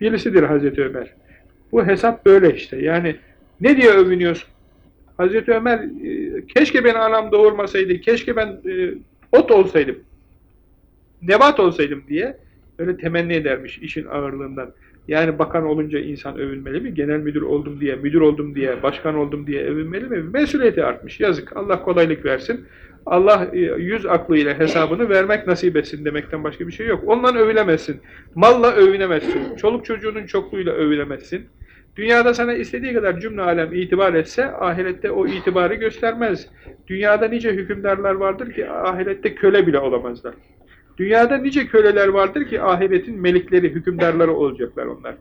birisidir Hazreti Ömer. Bu hesap böyle işte. Yani ne diye övünüyorsun? Hazreti Ömer e, keşke beni anam doğurmasaydı, keşke ben e, ot olsaydım, nebat olsaydım diye öyle temenni edermiş işin ağırlığından. Yani bakan olunca insan övünmeli mi? Genel müdür oldum diye, müdür oldum diye, başkan oldum diye övünmeli mi? Mesuliyeti artmış. Yazık. Allah kolaylık versin. Allah e, yüz aklıyla hesabını vermek nasip etsin demekten başka bir şey yok. Ondan övülemezsin. Malla övünemezsin. Çoluk çocuğunun çokluğuyla övülemezsin. Dünyada sana istediği kadar cümle alem itibar etse, ahirette o itibarı göstermez. Dünyada nice hükümdarlar vardır ki ahirette köle bile olamazlar. Dünyada nice köleler vardır ki ahiretin melikleri, hükümdarları olacaklar onlar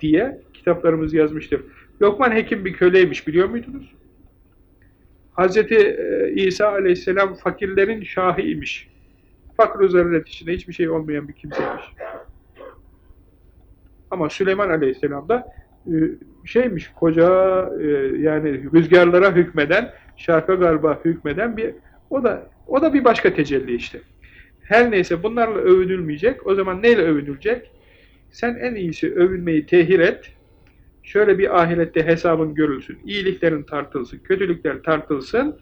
diye kitaplarımız yazmıştır. Lokman Hekim bir köleymiş biliyor muydunuz? Hazreti e, İsa aleyhisselam fakirlerin şahıymış. fakr-ı zaruret içinde hiçbir şey olmayan bir kimseymiş. Ama Süleyman Aleyhisselam da şeymiş, koca e, yani rüzgarlara hükmeden, şarka garba hükmeden bir, o da o da bir başka tecelli işte. Her neyse bunlarla övünülmeyecek. O zaman neyle övünülecek? Sen en iyisi övünmeyi tehir et. Şöyle bir ahirette hesabın görülsün. İyiliklerin tartılsın, kötülükler tartılsın.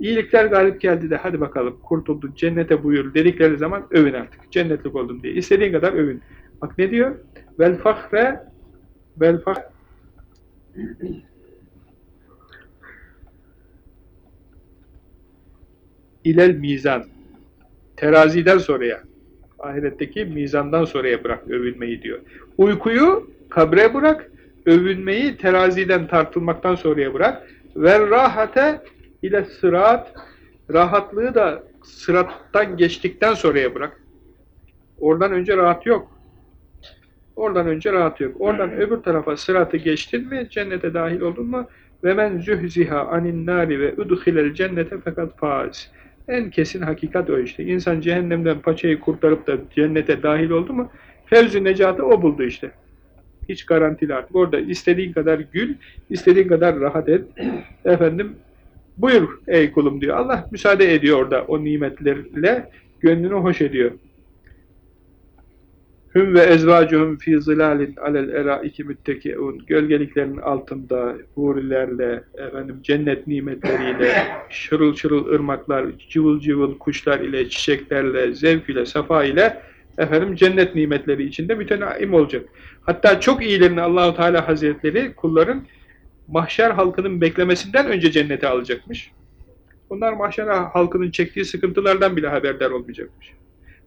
İyilikler galip geldi de hadi bakalım kurtuldun, cennete buyur dedikleri zaman övün artık. Cennetlik oldum diye. İstediğin kadar övün. Bak ne diyor? Vel fahre vel fahre ilel mizan teraziden sonraya ahiretteki mizandan sonraya bırak övünmeyi diyor. Uykuyu kabre bırak, övünmeyi teraziden tartılmaktan sonraya bırak. Ve rahate ile sırat, rahatlığı da sırattan geçtikten sonraya bırak. Oradan önce rahat yok. Oradan önce rahat yok. Oradan öbür tarafa sıratı geçtin mi, cennete dahil oldun mu? Ve men zühziha anin nari ve udkhilel cennete fakat faz. En kesin hakikat o işte. İnsan cehennemden paçayı kurtarıp da cennete dahil oldu mu, fevzi necatı o buldu işte. Hiç garantili artık. Orada istediğin kadar gül, istediğin kadar rahat et. Efendim, buyur ey kulum diyor. Allah müsaade ediyor orada o nimetlerle, gönlünü hoş ediyor. Hüm ve ezvacuhum fi zilalin alel eraiki müttekiun. Gölgeliklerin altında hurilerle, efendim cennet nimetleriyle, şırıl şırıl ırmaklar, cıvıl cıvıl kuşlar ile, çiçeklerle, zevk ile, safa ile efendim cennet nimetleri içinde mütenaim olacak. Hatta çok iyilerini Allahu Teala Hazretleri kulların mahşer halkının beklemesinden önce cennete alacakmış. Bunlar mahşer halkının çektiği sıkıntılardan bile haberdar olmayacakmış.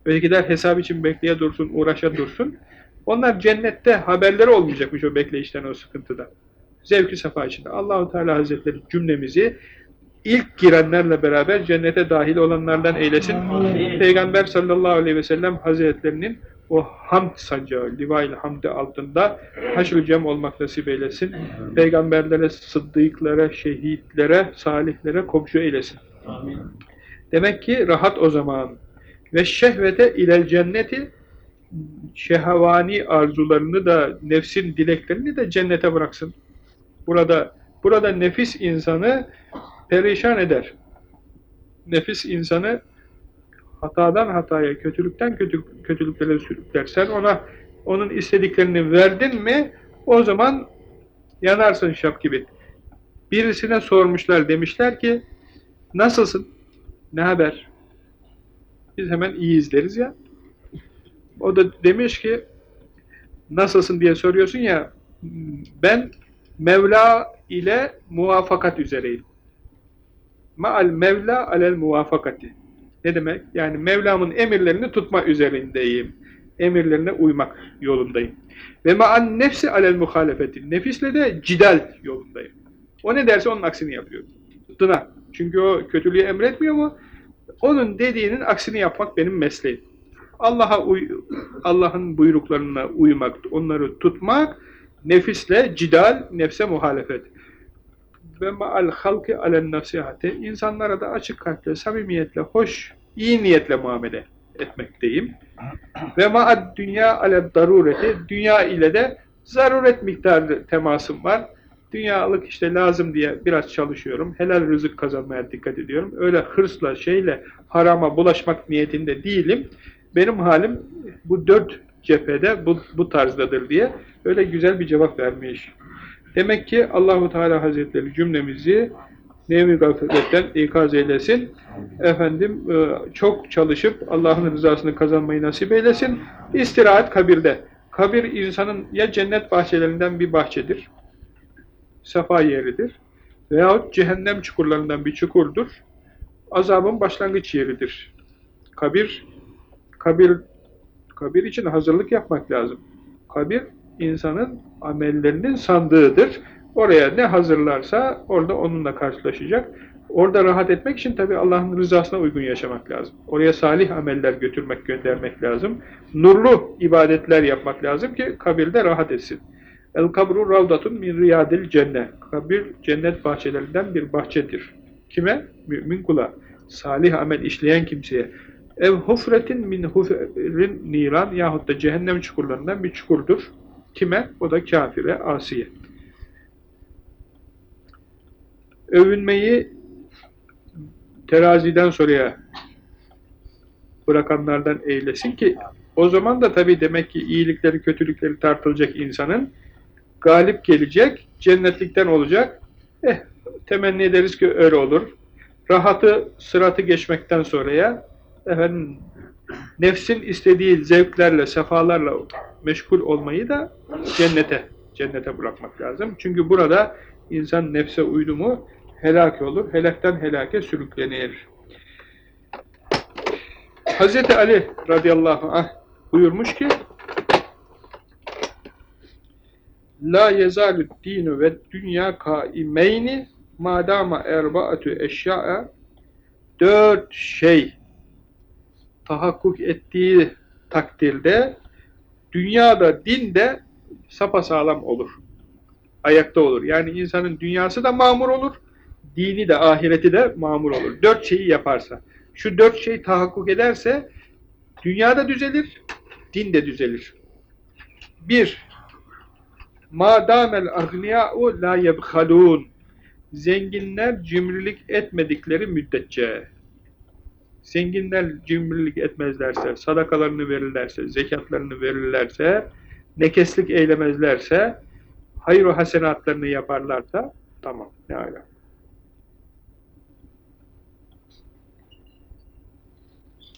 Böyle gider hesap için bekleye dursun, uğraşa dursun. Onlar cennette haberleri olmayacakmış o bekleyişten, o sıkıntıda. Zevki safa içinde. Allahu Teala Hazretleri cümlemizi ilk girenlerle beraber cennete dahil olanlardan eylesin. Amin. Peygamber sallallahu aleyhi ve sellem Hazretlerinin o hamd sancağı, livail hamdi altında haşr cem olmak nasip eylesin. Amin. Peygamberlere, sıddıklara, şehitlere, salihlere komşu eylesin. Amin. Demek ki rahat o zaman. Ve şehvete ilel cenneti şehavani arzularını da nefsin dileklerini de cennete bıraksın. Burada burada nefis insanı perişan eder. Nefis insanı hatadan hataya, kötülükten kötü, kötülüklere sürükler. Sen ona onun istediklerini verdin mi o zaman yanarsın şap gibi. Birisine sormuşlar demişler ki nasılsın? Ne haber? Biz hemen iyi izleriz ya. O da demiş ki nasılsın diye soruyorsun ya ben Mevla ile muvafakat üzereyim. Ma'al Mevla alel muvafakati. Ne demek? Yani Mevlam'ın emirlerini tutma üzerindeyim. Emirlerine uymak yolundayım. Ve ma'an nefsi alel muhalefeti. Nefisle de cidal yolundayım. O ne derse onun aksini yapıyor. Dına. Çünkü o kötülüğü emretmiyor mu? Onun dediğinin aksini yapmak benim mesleğim. Allah'a Allah'ın buyruklarına uymak, onları tutmak, nefisle cidal, nefse muhalefet. Ve ma'al halki alen nasihati, insanlara da açık kalple, samimiyetle, hoş, iyi niyetle muamele etmekteyim. Ve ma'ad dünya ale darureti, dünya ile de zaruret miktarı temasım var. Dünyalık işte lazım diye biraz çalışıyorum. Helal rızık kazanmaya dikkat ediyorum. Öyle hırsla, şeyle, harama bulaşmak niyetinde değilim. Benim halim bu dört cephede bu, bu tarzdadır diye öyle güzel bir cevap vermiş. Demek ki Allahu Teala Hazretleri cümlemizi nevi gafletten ikaz eylesin. Efendim e, çok çalışıp Allah'ın rızasını kazanmayı nasip eylesin. İstirahat kabirde. Kabir insanın ya cennet bahçelerinden bir bahçedir sefa yeridir. Veyahut cehennem çukurlarından bir çukurdur. Azabın başlangıç yeridir. Kabir, kabir, kabir için hazırlık yapmak lazım. Kabir, insanın amellerinin sandığıdır. Oraya ne hazırlarsa orada onunla karşılaşacak. Orada rahat etmek için tabi Allah'ın rızasına uygun yaşamak lazım. Oraya salih ameller götürmek, göndermek lazım. Nurlu ibadetler yapmak lazım ki kabirde rahat etsin. El kabru ravdatun min riyadil cennet. Kabir cennet bahçelerinden bir bahçedir. Kime? Mümin kula. Salih amel işleyen kimseye. Ev hufretin min hufrin niran yahut da cehennem çukurlarından bir çukurdur. Kime? O da kafire, asiye. Övünmeyi teraziden soruya bırakanlardan eylesin ki o zaman da tabii demek ki iyilikleri, kötülükleri tartılacak insanın galip gelecek, cennetlikten olacak. Eh, temenni ederiz ki öyle olur. Rahatı, sıratı geçmekten sonraya efendim, nefsin istediği zevklerle, sefalarla meşgul olmayı da cennete, cennete bırakmak lazım. Çünkü burada insan nefse uydu mu helak olur, helaktan helake sürüklenir. Hz. Ali radıyallahu anh buyurmuş ki La yezalü dinu ve dünya kaimeyni madama erbaatü eşya'a dört şey tahakkuk ettiği takdirde dünyada, din de sapasağlam olur. Ayakta olur. Yani insanın dünyası da mamur olur, dini de, ahireti de mamur olur. Dört şeyi yaparsa. Şu dört şey tahakkuk ederse dünyada düzelir, din de düzelir. Bir, Madamel agniya'u la yebhalun. Zenginler cimrilik etmedikleri müddetçe. Zenginler cimrilik etmezlerse, sadakalarını verirlerse, zekatlarını verirlerse, nekeslik eylemezlerse, hayır hasenatlarını yaparlarsa, tamam, ne ala.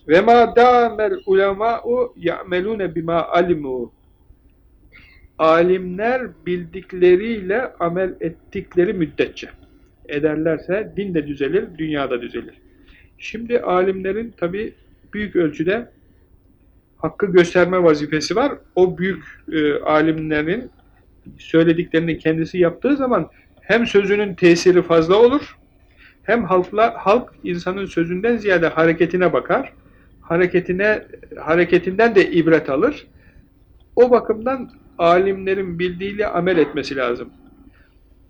Ve ma dâmel ulemâ'u ya'melûne bimâ alimû alimler bildikleriyle amel ettikleri müddetçe ederlerse din de düzelir, dünya da düzelir. Şimdi alimlerin tabi büyük ölçüde hakkı gösterme vazifesi var. O büyük e, alimlerin söylediklerini kendisi yaptığı zaman hem sözünün tesiri fazla olur, hem halkla halk insanın sözünden ziyade hareketine bakar. Hareketine hareketinden de ibret alır. O bakımdan alimlerin bildiğiyle amel etmesi lazım.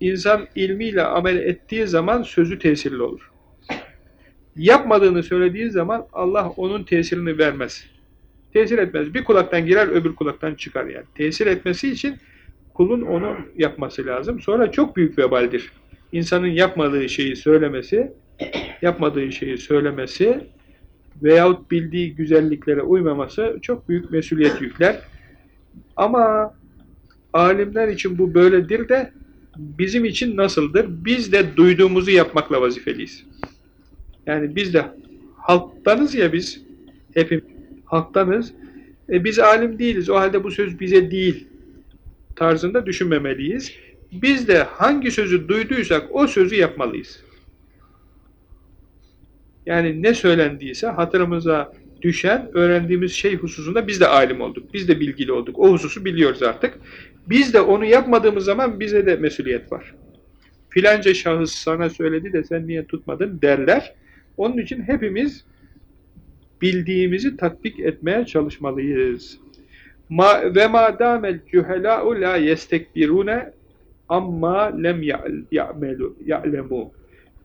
İnsan ilmiyle amel ettiği zaman sözü tesirli olur. Yapmadığını söylediği zaman Allah onun tesirini vermez. Tesir etmez. Bir kulaktan girer öbür kulaktan çıkar yani. Tesir etmesi için kulun onu yapması lazım. Sonra çok büyük vebaldir. İnsanın yapmadığı şeyi söylemesi, yapmadığı şeyi söylemesi veyahut bildiği güzelliklere uymaması çok büyük mesuliyet yükler. Ama alimler için bu böyledir de bizim için nasıldır? Biz de duyduğumuzu yapmakla vazifeliyiz. Yani biz de halktanız ya biz, hepimiz halktanız. E biz alim değiliz, o halde bu söz bize değil tarzında düşünmemeliyiz. Biz de hangi sözü duyduysak o sözü yapmalıyız. Yani ne söylendiyse hatırımıza düşen, öğrendiğimiz şey hususunda biz de alim olduk. Biz de bilgili olduk. O hususu biliyoruz artık. Biz de onu yapmadığımız zaman bize de mesuliyet var. Filanca şahıs sana söyledi de sen niye tutmadın derler. Onun için hepimiz bildiğimizi tatbik etmeye çalışmalıyız. Ma ve ma damel cuhelâ'u la yestekbirune amma lem ya'melu ya'lemu.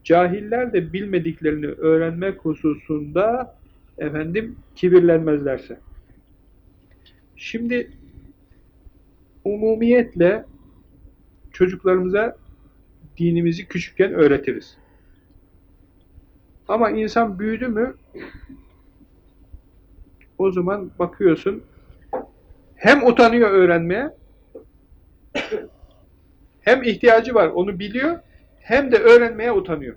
Cahiller de bilmediklerini öğrenmek hususunda efendim kibirlenmezlerse. Şimdi umumiyetle çocuklarımıza dinimizi küçükken öğretiriz. Ama insan büyüdü mü o zaman bakıyorsun hem utanıyor öğrenmeye hem ihtiyacı var onu biliyor hem de öğrenmeye utanıyor.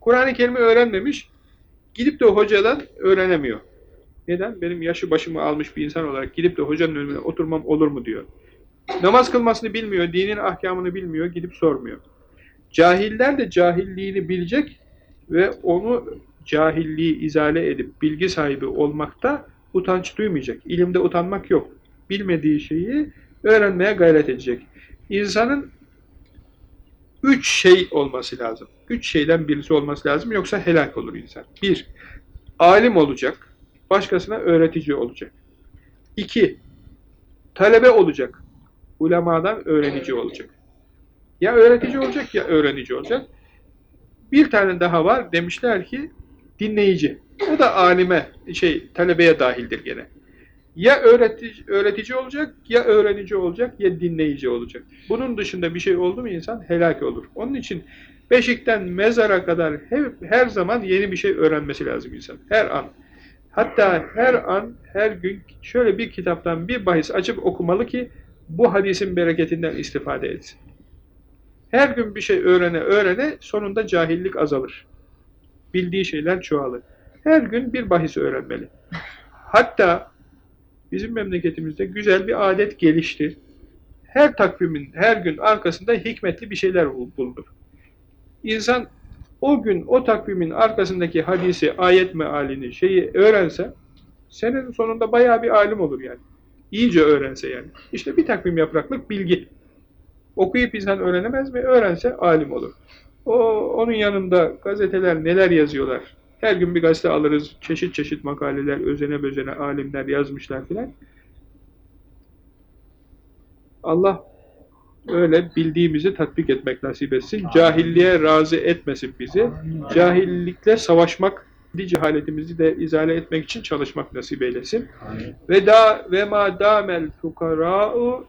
Kur'an-ı Kerim'i öğrenmemiş gidip de hocadan öğrenemiyor. Neden? Benim yaşı başımı almış bir insan olarak gidip de hocanın önüne oturmam olur mu diyor. Namaz kılmasını bilmiyor, dinin ahkamını bilmiyor, gidip sormuyor. Cahiller de cahilliğini bilecek ve onu cahilliği izale edip bilgi sahibi olmakta utanç duymayacak. İlimde utanmak yok. Bilmediği şeyi öğrenmeye gayret edecek. İnsanın üç şey olması lazım. Üç şeyden birisi olması lazım yoksa helak olur insan. Bir, alim olacak. Başkasına öğretici olacak. İki, talebe olacak ulemadan öğrenici olacak. Ya öğretici olacak ya öğrenici olacak. Bir tane daha var. Demişler ki dinleyici. O da alime, şey, talebeye dahildir gene. Ya öğretici, öğretici olacak, ya öğrenici olacak, ya dinleyici olacak. Bunun dışında bir şey oldu mu insan helak olur. Onun için beşikten mezara kadar hep, her zaman yeni bir şey öğrenmesi lazım insan. Her an. Hatta her an, her gün şöyle bir kitaptan bir bahis açıp okumalı ki bu hadisin bereketinden istifade etsin. Her gün bir şey öğrene öğrene sonunda cahillik azalır. Bildiği şeyler çoğalır. Her gün bir bahis öğrenmeli. Hatta bizim memleketimizde güzel bir adet gelişti. Her takvimin her gün arkasında hikmetli bir şeyler bulunur. İnsan o gün o takvimin arkasındaki hadisi, ayet mealini, şeyi öğrense senenin sonunda bayağı bir alim olur yani. İyice öğrense yani. İşte bir takvim yapraklık bilgi. Okuyup insan öğrenemez mi? Öğrense alim olur. O, onun yanında gazeteler neler yazıyorlar. Her gün bir gazete alırız. Çeşit çeşit makaleler, özene bözene alimler yazmışlar filan. Allah öyle bildiğimizi tatbik etmek nasip etsin. Cahilliğe razı etmesin bizi. Cahillikle savaşmak, cehaletimizi de izale etmek için çalışmak nasip eylesin. Ve da ve ma damel fukara'u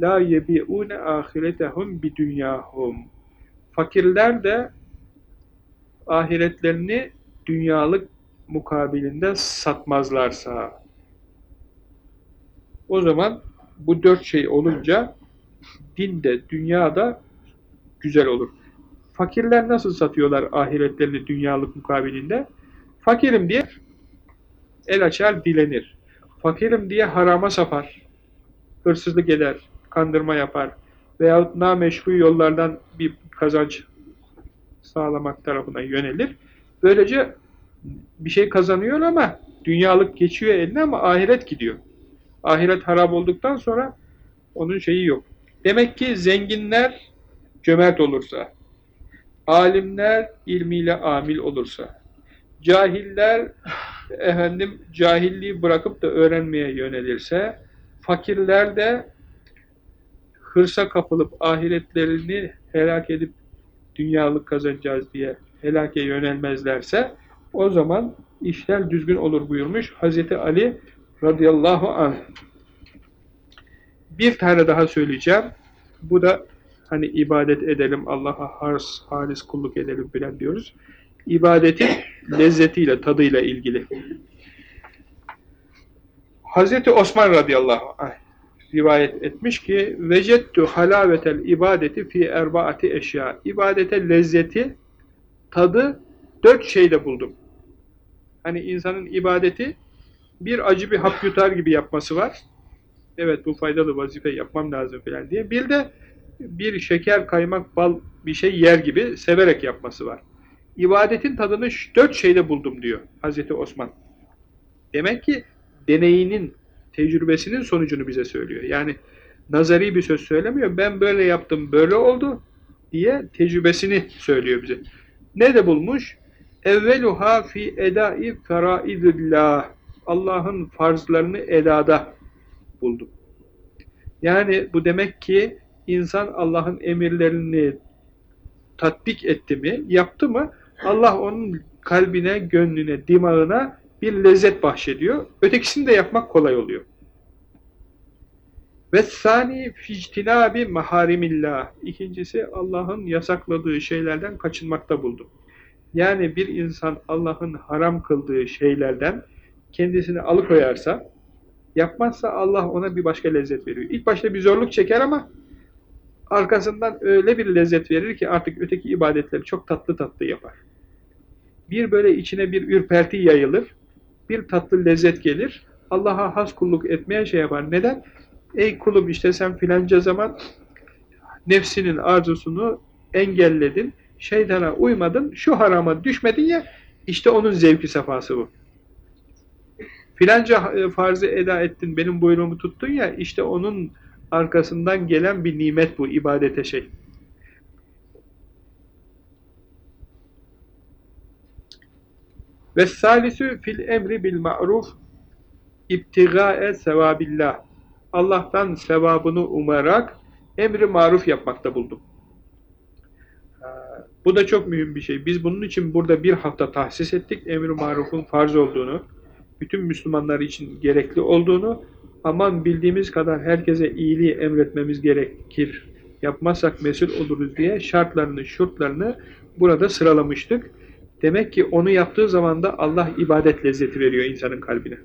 la yebi'une ahiretehum bi dünyahum. Fakirler de ahiretlerini dünyalık mukabilinde satmazlarsa o zaman bu dört şey olunca dinde, dünyada güzel olur. Fakirler nasıl satıyorlar ahiretlerini dünyalık mukabilinde? Fakirim diye el açar, dilenir. Fakirim diye harama sapar. Hırsızlık eder, kandırma yapar. Veyahut nameşru yollardan bir kazanç sağlamak tarafına yönelir. Böylece bir şey kazanıyor ama dünyalık geçiyor eline ama ahiret gidiyor. Ahiret harap olduktan sonra onun şeyi yok. Demek ki zenginler cömert olursa, alimler ilmiyle amil olursa, cahiller efendim cahilliği bırakıp da öğrenmeye yönelirse, fakirler de hırsa kapılıp ahiretlerini helak edip dünyalık kazanacağız diye helake yönelmezlerse o zaman işler düzgün olur buyurmuş Hazreti Ali radıyallahu anh. Bir tane daha söyleyeceğim. Bu da hani ibadet edelim, Allah'a haris, haris kulluk edelim bilen diyoruz. İbadetin lezzetiyle, tadıyla ilgili. Hazreti Osman radıyallahu anh rivayet etmiş ki vecettu halavetel ibadeti fi erbaati eşya. İbadete lezzeti, tadı dört şeyde buldum. Hani insanın ibadeti bir acı bir hap yutar gibi yapması var. Evet bu faydalı vazife yapmam lazım falan diye. Bir de bir şeker, kaymak, bal bir şey yer gibi severek yapması var. İbadetin tadını dört şeyde buldum diyor Hazreti Osman. Demek ki deneyinin tecrübesinin sonucunu bize söylüyor. Yani nazari bir söz söylemiyor. Ben böyle yaptım, böyle oldu diye tecrübesini söylüyor bize. Ne de bulmuş? Evveluha fi edai feraidillah. Allah'ın farzlarını edada buldum. Yani bu demek ki insan Allah'ın emirlerini tatbik etti mi, yaptı mı Allah onun kalbine, gönlüne, dimağına bir lezzet bahşediyor. Ötekisini de yapmak kolay oluyor. Ve sani fictinabi maharimillah. İkincisi Allah'ın yasakladığı şeylerden kaçınmakta buldum. Yani bir insan Allah'ın haram kıldığı şeylerden kendisini alıkoyarsa, yapmazsa Allah ona bir başka lezzet veriyor. İlk başta bir zorluk çeker ama arkasından öyle bir lezzet verir ki artık öteki ibadetleri çok tatlı tatlı yapar. Bir böyle içine bir ürperti yayılır, bir tatlı lezzet gelir, Allah'a has kulluk etmeye şey yapar. Neden? Ey kulum işte sen filanca zaman nefsinin arzusunu engelledin, şeytana uymadın, şu harama düşmedin ya, işte onun zevki sefası bu. Filanca e, farzı eda ettin, benim buyruğumu tuttun ya, işte onun arkasından gelen bir nimet bu, ibadete şey. Ve salisü fil emri bil ma'ruf ibtigâe sevabillah. Allah'tan sevabını umarak emri maruf yapmakta buldum. Bu da çok mühim bir şey. Biz bunun için burada bir hafta tahsis ettik. Emir-i marufun farz olduğunu, bütün Müslümanlar için gerekli olduğunu, aman bildiğimiz kadar herkese iyiliği emretmemiz gerekir, yapmazsak mesul oluruz diye şartlarını, şurtlarını burada sıralamıştık. Demek ki onu yaptığı zaman da Allah ibadet lezzeti veriyor insanın kalbine.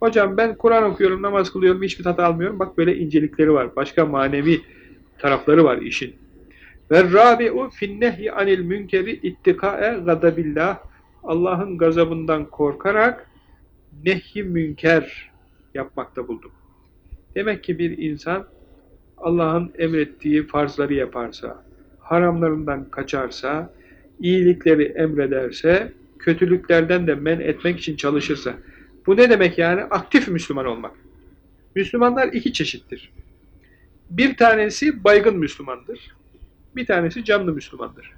Hocam ben Kur'an okuyorum, namaz kılıyorum, hiçbir tat almıyorum. Bak böyle incelikleri var. Başka manevi tarafları var işin. Ve rabi'u finnehyi anil münkeri ittikae gadabillah. Allah'ın gazabından korkarak nehi münker yapmakta buldum. Demek ki bir insan Allah'ın emrettiği farzları yaparsa, haramlarından kaçarsa, iyilikleri emrederse, kötülüklerden de men etmek için çalışırsa. Bu ne demek yani? Aktif Müslüman olmak. Müslümanlar iki çeşittir. Bir tanesi baygın Müslümandır. Bir tanesi canlı Müslümandır.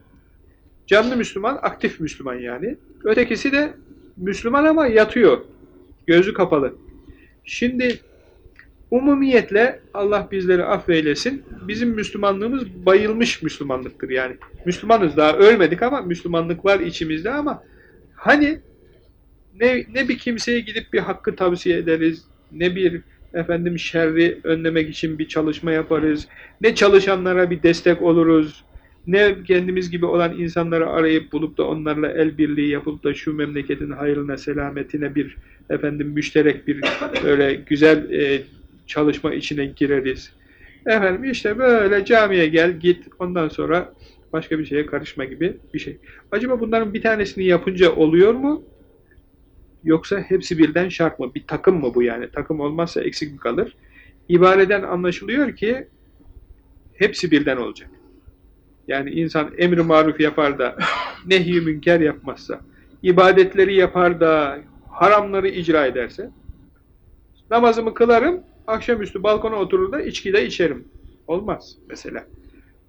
Canlı Müslüman, aktif Müslüman yani. Ötekisi de Müslüman ama yatıyor. Gözü kapalı. Şimdi umumiyetle Allah bizleri affeylesin. Bizim Müslümanlığımız bayılmış Müslümanlıktır yani. Müslümanız daha ölmedik ama Müslümanlık var içimizde ama hani ne, ne bir kimseye gidip bir hakkı tavsiye ederiz, ne bir efendim şerri önlemek için bir çalışma yaparız, ne çalışanlara bir destek oluruz, ne kendimiz gibi olan insanları arayıp bulup da onlarla el birliği yapıp da şu memleketin hayrına, selametine bir efendim müşterek bir öyle güzel e, çalışma içine gireriz. Efendim işte böyle camiye gel git ondan sonra başka bir şeye karışma gibi bir şey. Acaba bunların bir tanesini yapınca oluyor mu? Yoksa hepsi birden şart mı? Bir takım mı bu yani? Takım olmazsa eksik mi kalır? İbareden anlaşılıyor ki hepsi birden olacak. Yani insan emri maruf yapar da nehy münker yapmazsa, ibadetleri yapar da haramları icra ederse, namazımı kılarım, akşamüstü balkona oturur da içki de içerim. Olmaz mesela.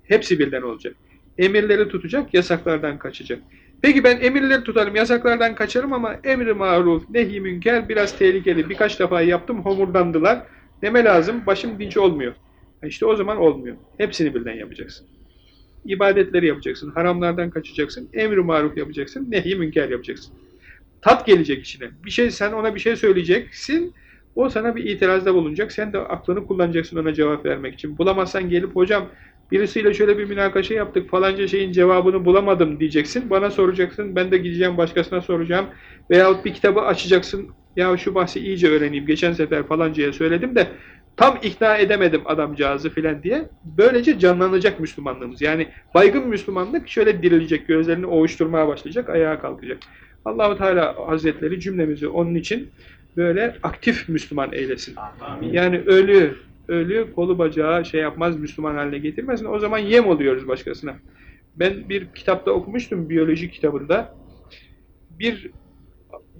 Hepsi birden olacak. Emirleri tutacak, yasaklardan kaçacak. Peki ben emirleri tutarım, yasaklardan kaçarım ama emri maruf, nehi münker biraz tehlikeli. Birkaç defa yaptım, homurdandılar. Deme lazım, başım dinç olmuyor. İşte o zaman olmuyor. Hepsini birden yapacaksın. İbadetleri yapacaksın, haramlardan kaçacaksın, emri maruf yapacaksın, nehi münker yapacaksın. Tat gelecek içine. Bir şey sen ona bir şey söyleyeceksin, o sana bir itirazda bulunacak. Sen de aklını kullanacaksın ona cevap vermek için. Bulamazsan gelip hocam birisiyle şöyle bir münakaşa yaptık falanca şeyin cevabını bulamadım diyeceksin. Bana soracaksın. Ben de gideceğim başkasına soracağım. Veyahut bir kitabı açacaksın. Ya şu bahsi iyice öğreneyim. Geçen sefer falancaya söyledim de tam ikna edemedim adamcağızı filan diye. Böylece canlanacak Müslümanlığımız. Yani baygın Müslümanlık şöyle dirilecek. Gözlerini ovuşturmaya başlayacak. Ayağa kalkacak. Allahu Teala Hazretleri cümlemizi onun için böyle aktif Müslüman eylesin. Amin. Yani ölü, ölü kolu bacağı şey yapmaz, Müslüman haline getirmesin. O zaman yem oluyoruz başkasına. Ben bir kitapta okumuştum, biyoloji kitabında. Bir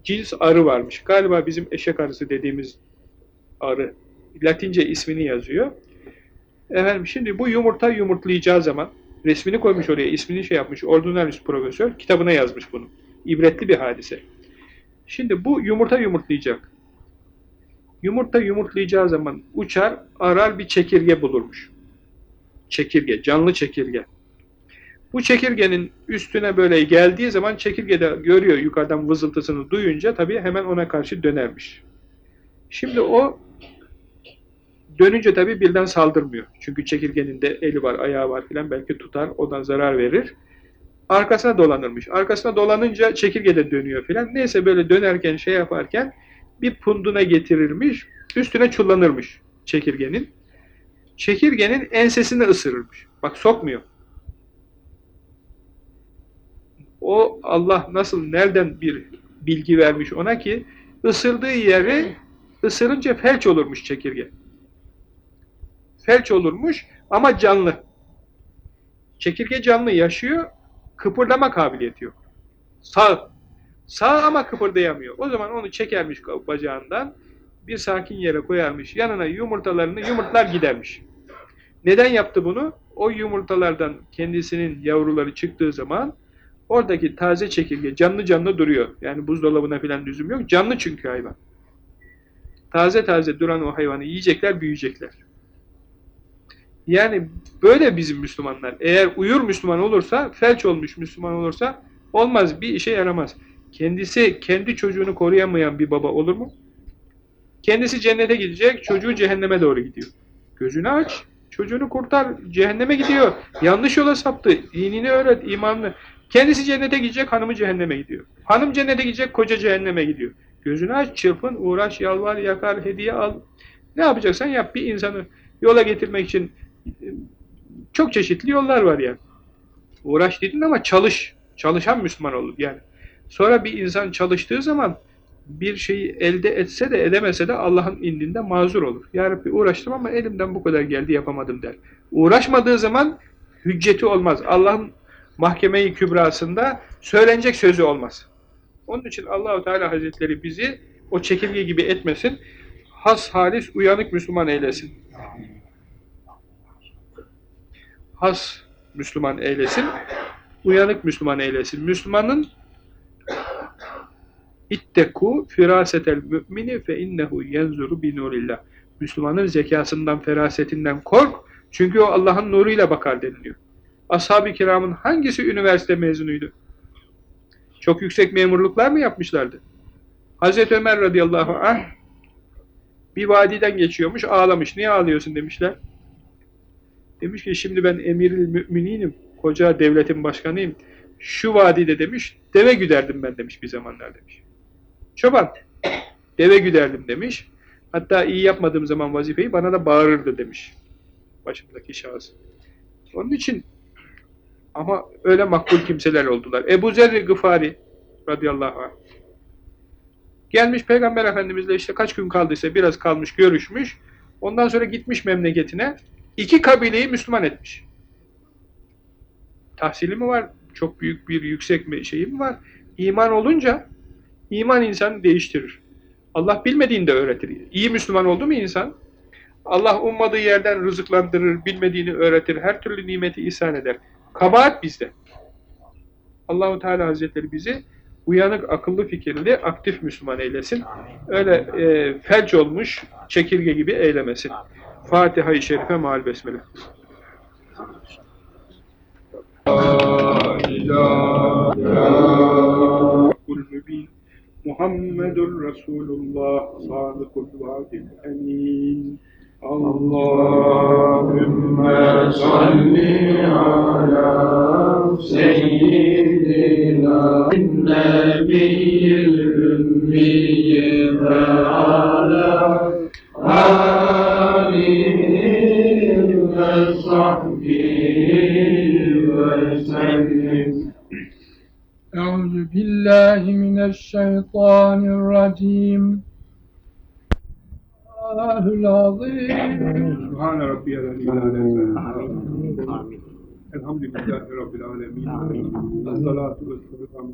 cins arı varmış. Galiba bizim eşek arısı dediğimiz arı. Latince ismini yazıyor. Efendim şimdi bu yumurta yumurtlayacağı zaman resmini koymuş oraya, ismini şey yapmış. Ordinarius profesör kitabına yazmış bunu. İbretli bir hadise. Şimdi bu yumurta yumurtlayacak. Yumurta yumurtlayacağı zaman uçar, arar bir çekirge bulurmuş. Çekirge, canlı çekirge. Bu çekirgenin üstüne böyle geldiği zaman çekirge de görüyor yukarıdan vızıltısını duyunca tabii hemen ona karşı dönermiş. Şimdi o dönünce tabii birden saldırmıyor. Çünkü çekirgenin de eli var, ayağı var filan belki tutar, odan zarar verir. Arkasına dolanırmış. Arkasına dolanınca çekirge de dönüyor filan. Neyse böyle dönerken şey yaparken bir punduna getirirmiş. Üstüne çullanırmış çekirgenin. Çekirgenin ensesini ısırırmış. Bak sokmuyor. O Allah nasıl nereden bir bilgi vermiş ona ki ısırdığı yeri ısırınca felç olurmuş çekirge. Felç olurmuş ama canlı. Çekirge canlı yaşıyor kıpırdama kabiliyeti yok. Sağ. Sağ ama kıpırdayamıyor. O zaman onu çekermiş bacağından, bir sakin yere koyarmış, yanına yumurtalarını yumurtlar gidermiş. Neden yaptı bunu? O yumurtalardan kendisinin yavruları çıktığı zaman oradaki taze çekirge canlı canlı duruyor. Yani buzdolabına filan lüzum yok. Canlı çünkü hayvan. Taze taze duran o hayvanı yiyecekler, büyüyecekler. Yani böyle bizim Müslümanlar. Eğer uyur Müslüman olursa, felç olmuş Müslüman olursa olmaz, bir işe yaramaz. Kendisi, kendi çocuğunu koruyamayan bir baba olur mu? Kendisi cennete gidecek, çocuğu cehenneme doğru gidiyor. Gözünü aç, çocuğunu kurtar, cehenneme gidiyor. Yanlış yola saptı, dinini öğret, imanını. Kendisi cennete gidecek, hanımı cehenneme gidiyor. Hanım cennete gidecek, koca cehenneme gidiyor. Gözünü aç, çırpın, uğraş, yalvar, yakar, hediye al. Ne yapacaksan yap. Bir insanı yola getirmek için çok çeşitli yollar var yani. Uğraş dedin ama çalış. Çalışan Müslüman olur yani. Sonra bir insan çalıştığı zaman bir şeyi elde etse de edemese de Allah'ın indinde mazur olur. Ya Rabbi uğraştım ama elimden bu kadar geldi yapamadım der. Uğraşmadığı zaman hücceti olmaz. Allah'ın mahkemeyi kübrasında söylenecek sözü olmaz. Onun için Allahu Teala Hazretleri bizi o çekirge gibi etmesin. Has halis uyanık Müslüman eylesin. Has Müslüman eylesin. Uyanık Müslüman eylesin. Müslümanın İtteku firasetel mümini fe innehu yenzuru bi nurillah. Müslümanın zekasından, ferasetinden kork. Çünkü o Allah'ın nuruyla bakar deniliyor. Ashab-ı kiramın hangisi üniversite mezunuydu? Çok yüksek memurluklar mı yapmışlardı? Hazreti Ömer radıyallahu anh bir vadiden geçiyormuş, ağlamış. Niye ağlıyorsun demişler. Demiş ki şimdi ben emiril mümininim, koca devletin başkanıyım. Şu vadide demiş, deve güderdim ben demiş bir zamanlar demiş. Çoban, deve güderdim demiş. Hatta iyi yapmadığım zaman vazifeyi bana da bağırırdı demiş. Başımdaki şahıs. Onun için ama öyle makbul kimseler oldular. Ebu Zer-i Gıfari radıyallahu anh. Gelmiş Peygamber Efendimizle işte kaç gün kaldıysa biraz kalmış, görüşmüş. Ondan sonra gitmiş memleketine. İki kabileyi Müslüman etmiş. Tahsili mi var? Çok büyük bir yüksek bir şeyi mi var? İman olunca iman insanı değiştirir. Allah bilmediğini de öğretir. İyi Müslüman oldu mu insan? Allah ummadığı yerden rızıklandırır, bilmediğini öğretir, her türlü nimeti ihsan eder. Kabahat bizde. Allahu Teala Hazretleri bizi uyanık, akıllı fikirli, aktif Müslüman eylesin. Öyle e, felç olmuş, çekirge gibi eylemesin. Fatiha-i Şerife maal besmele. Muhammedur Resulullah sadıkul vaadil emin. Allahümme salli ala seyyidina nebiyyil ümmiyyi ve ala alihi ve sahbihi ve sellim. أعوذ بالله من الشيطان الرجيم الله العظيم سبحان ربي العلي الحمد لله رب العالمين الصلاة والسلام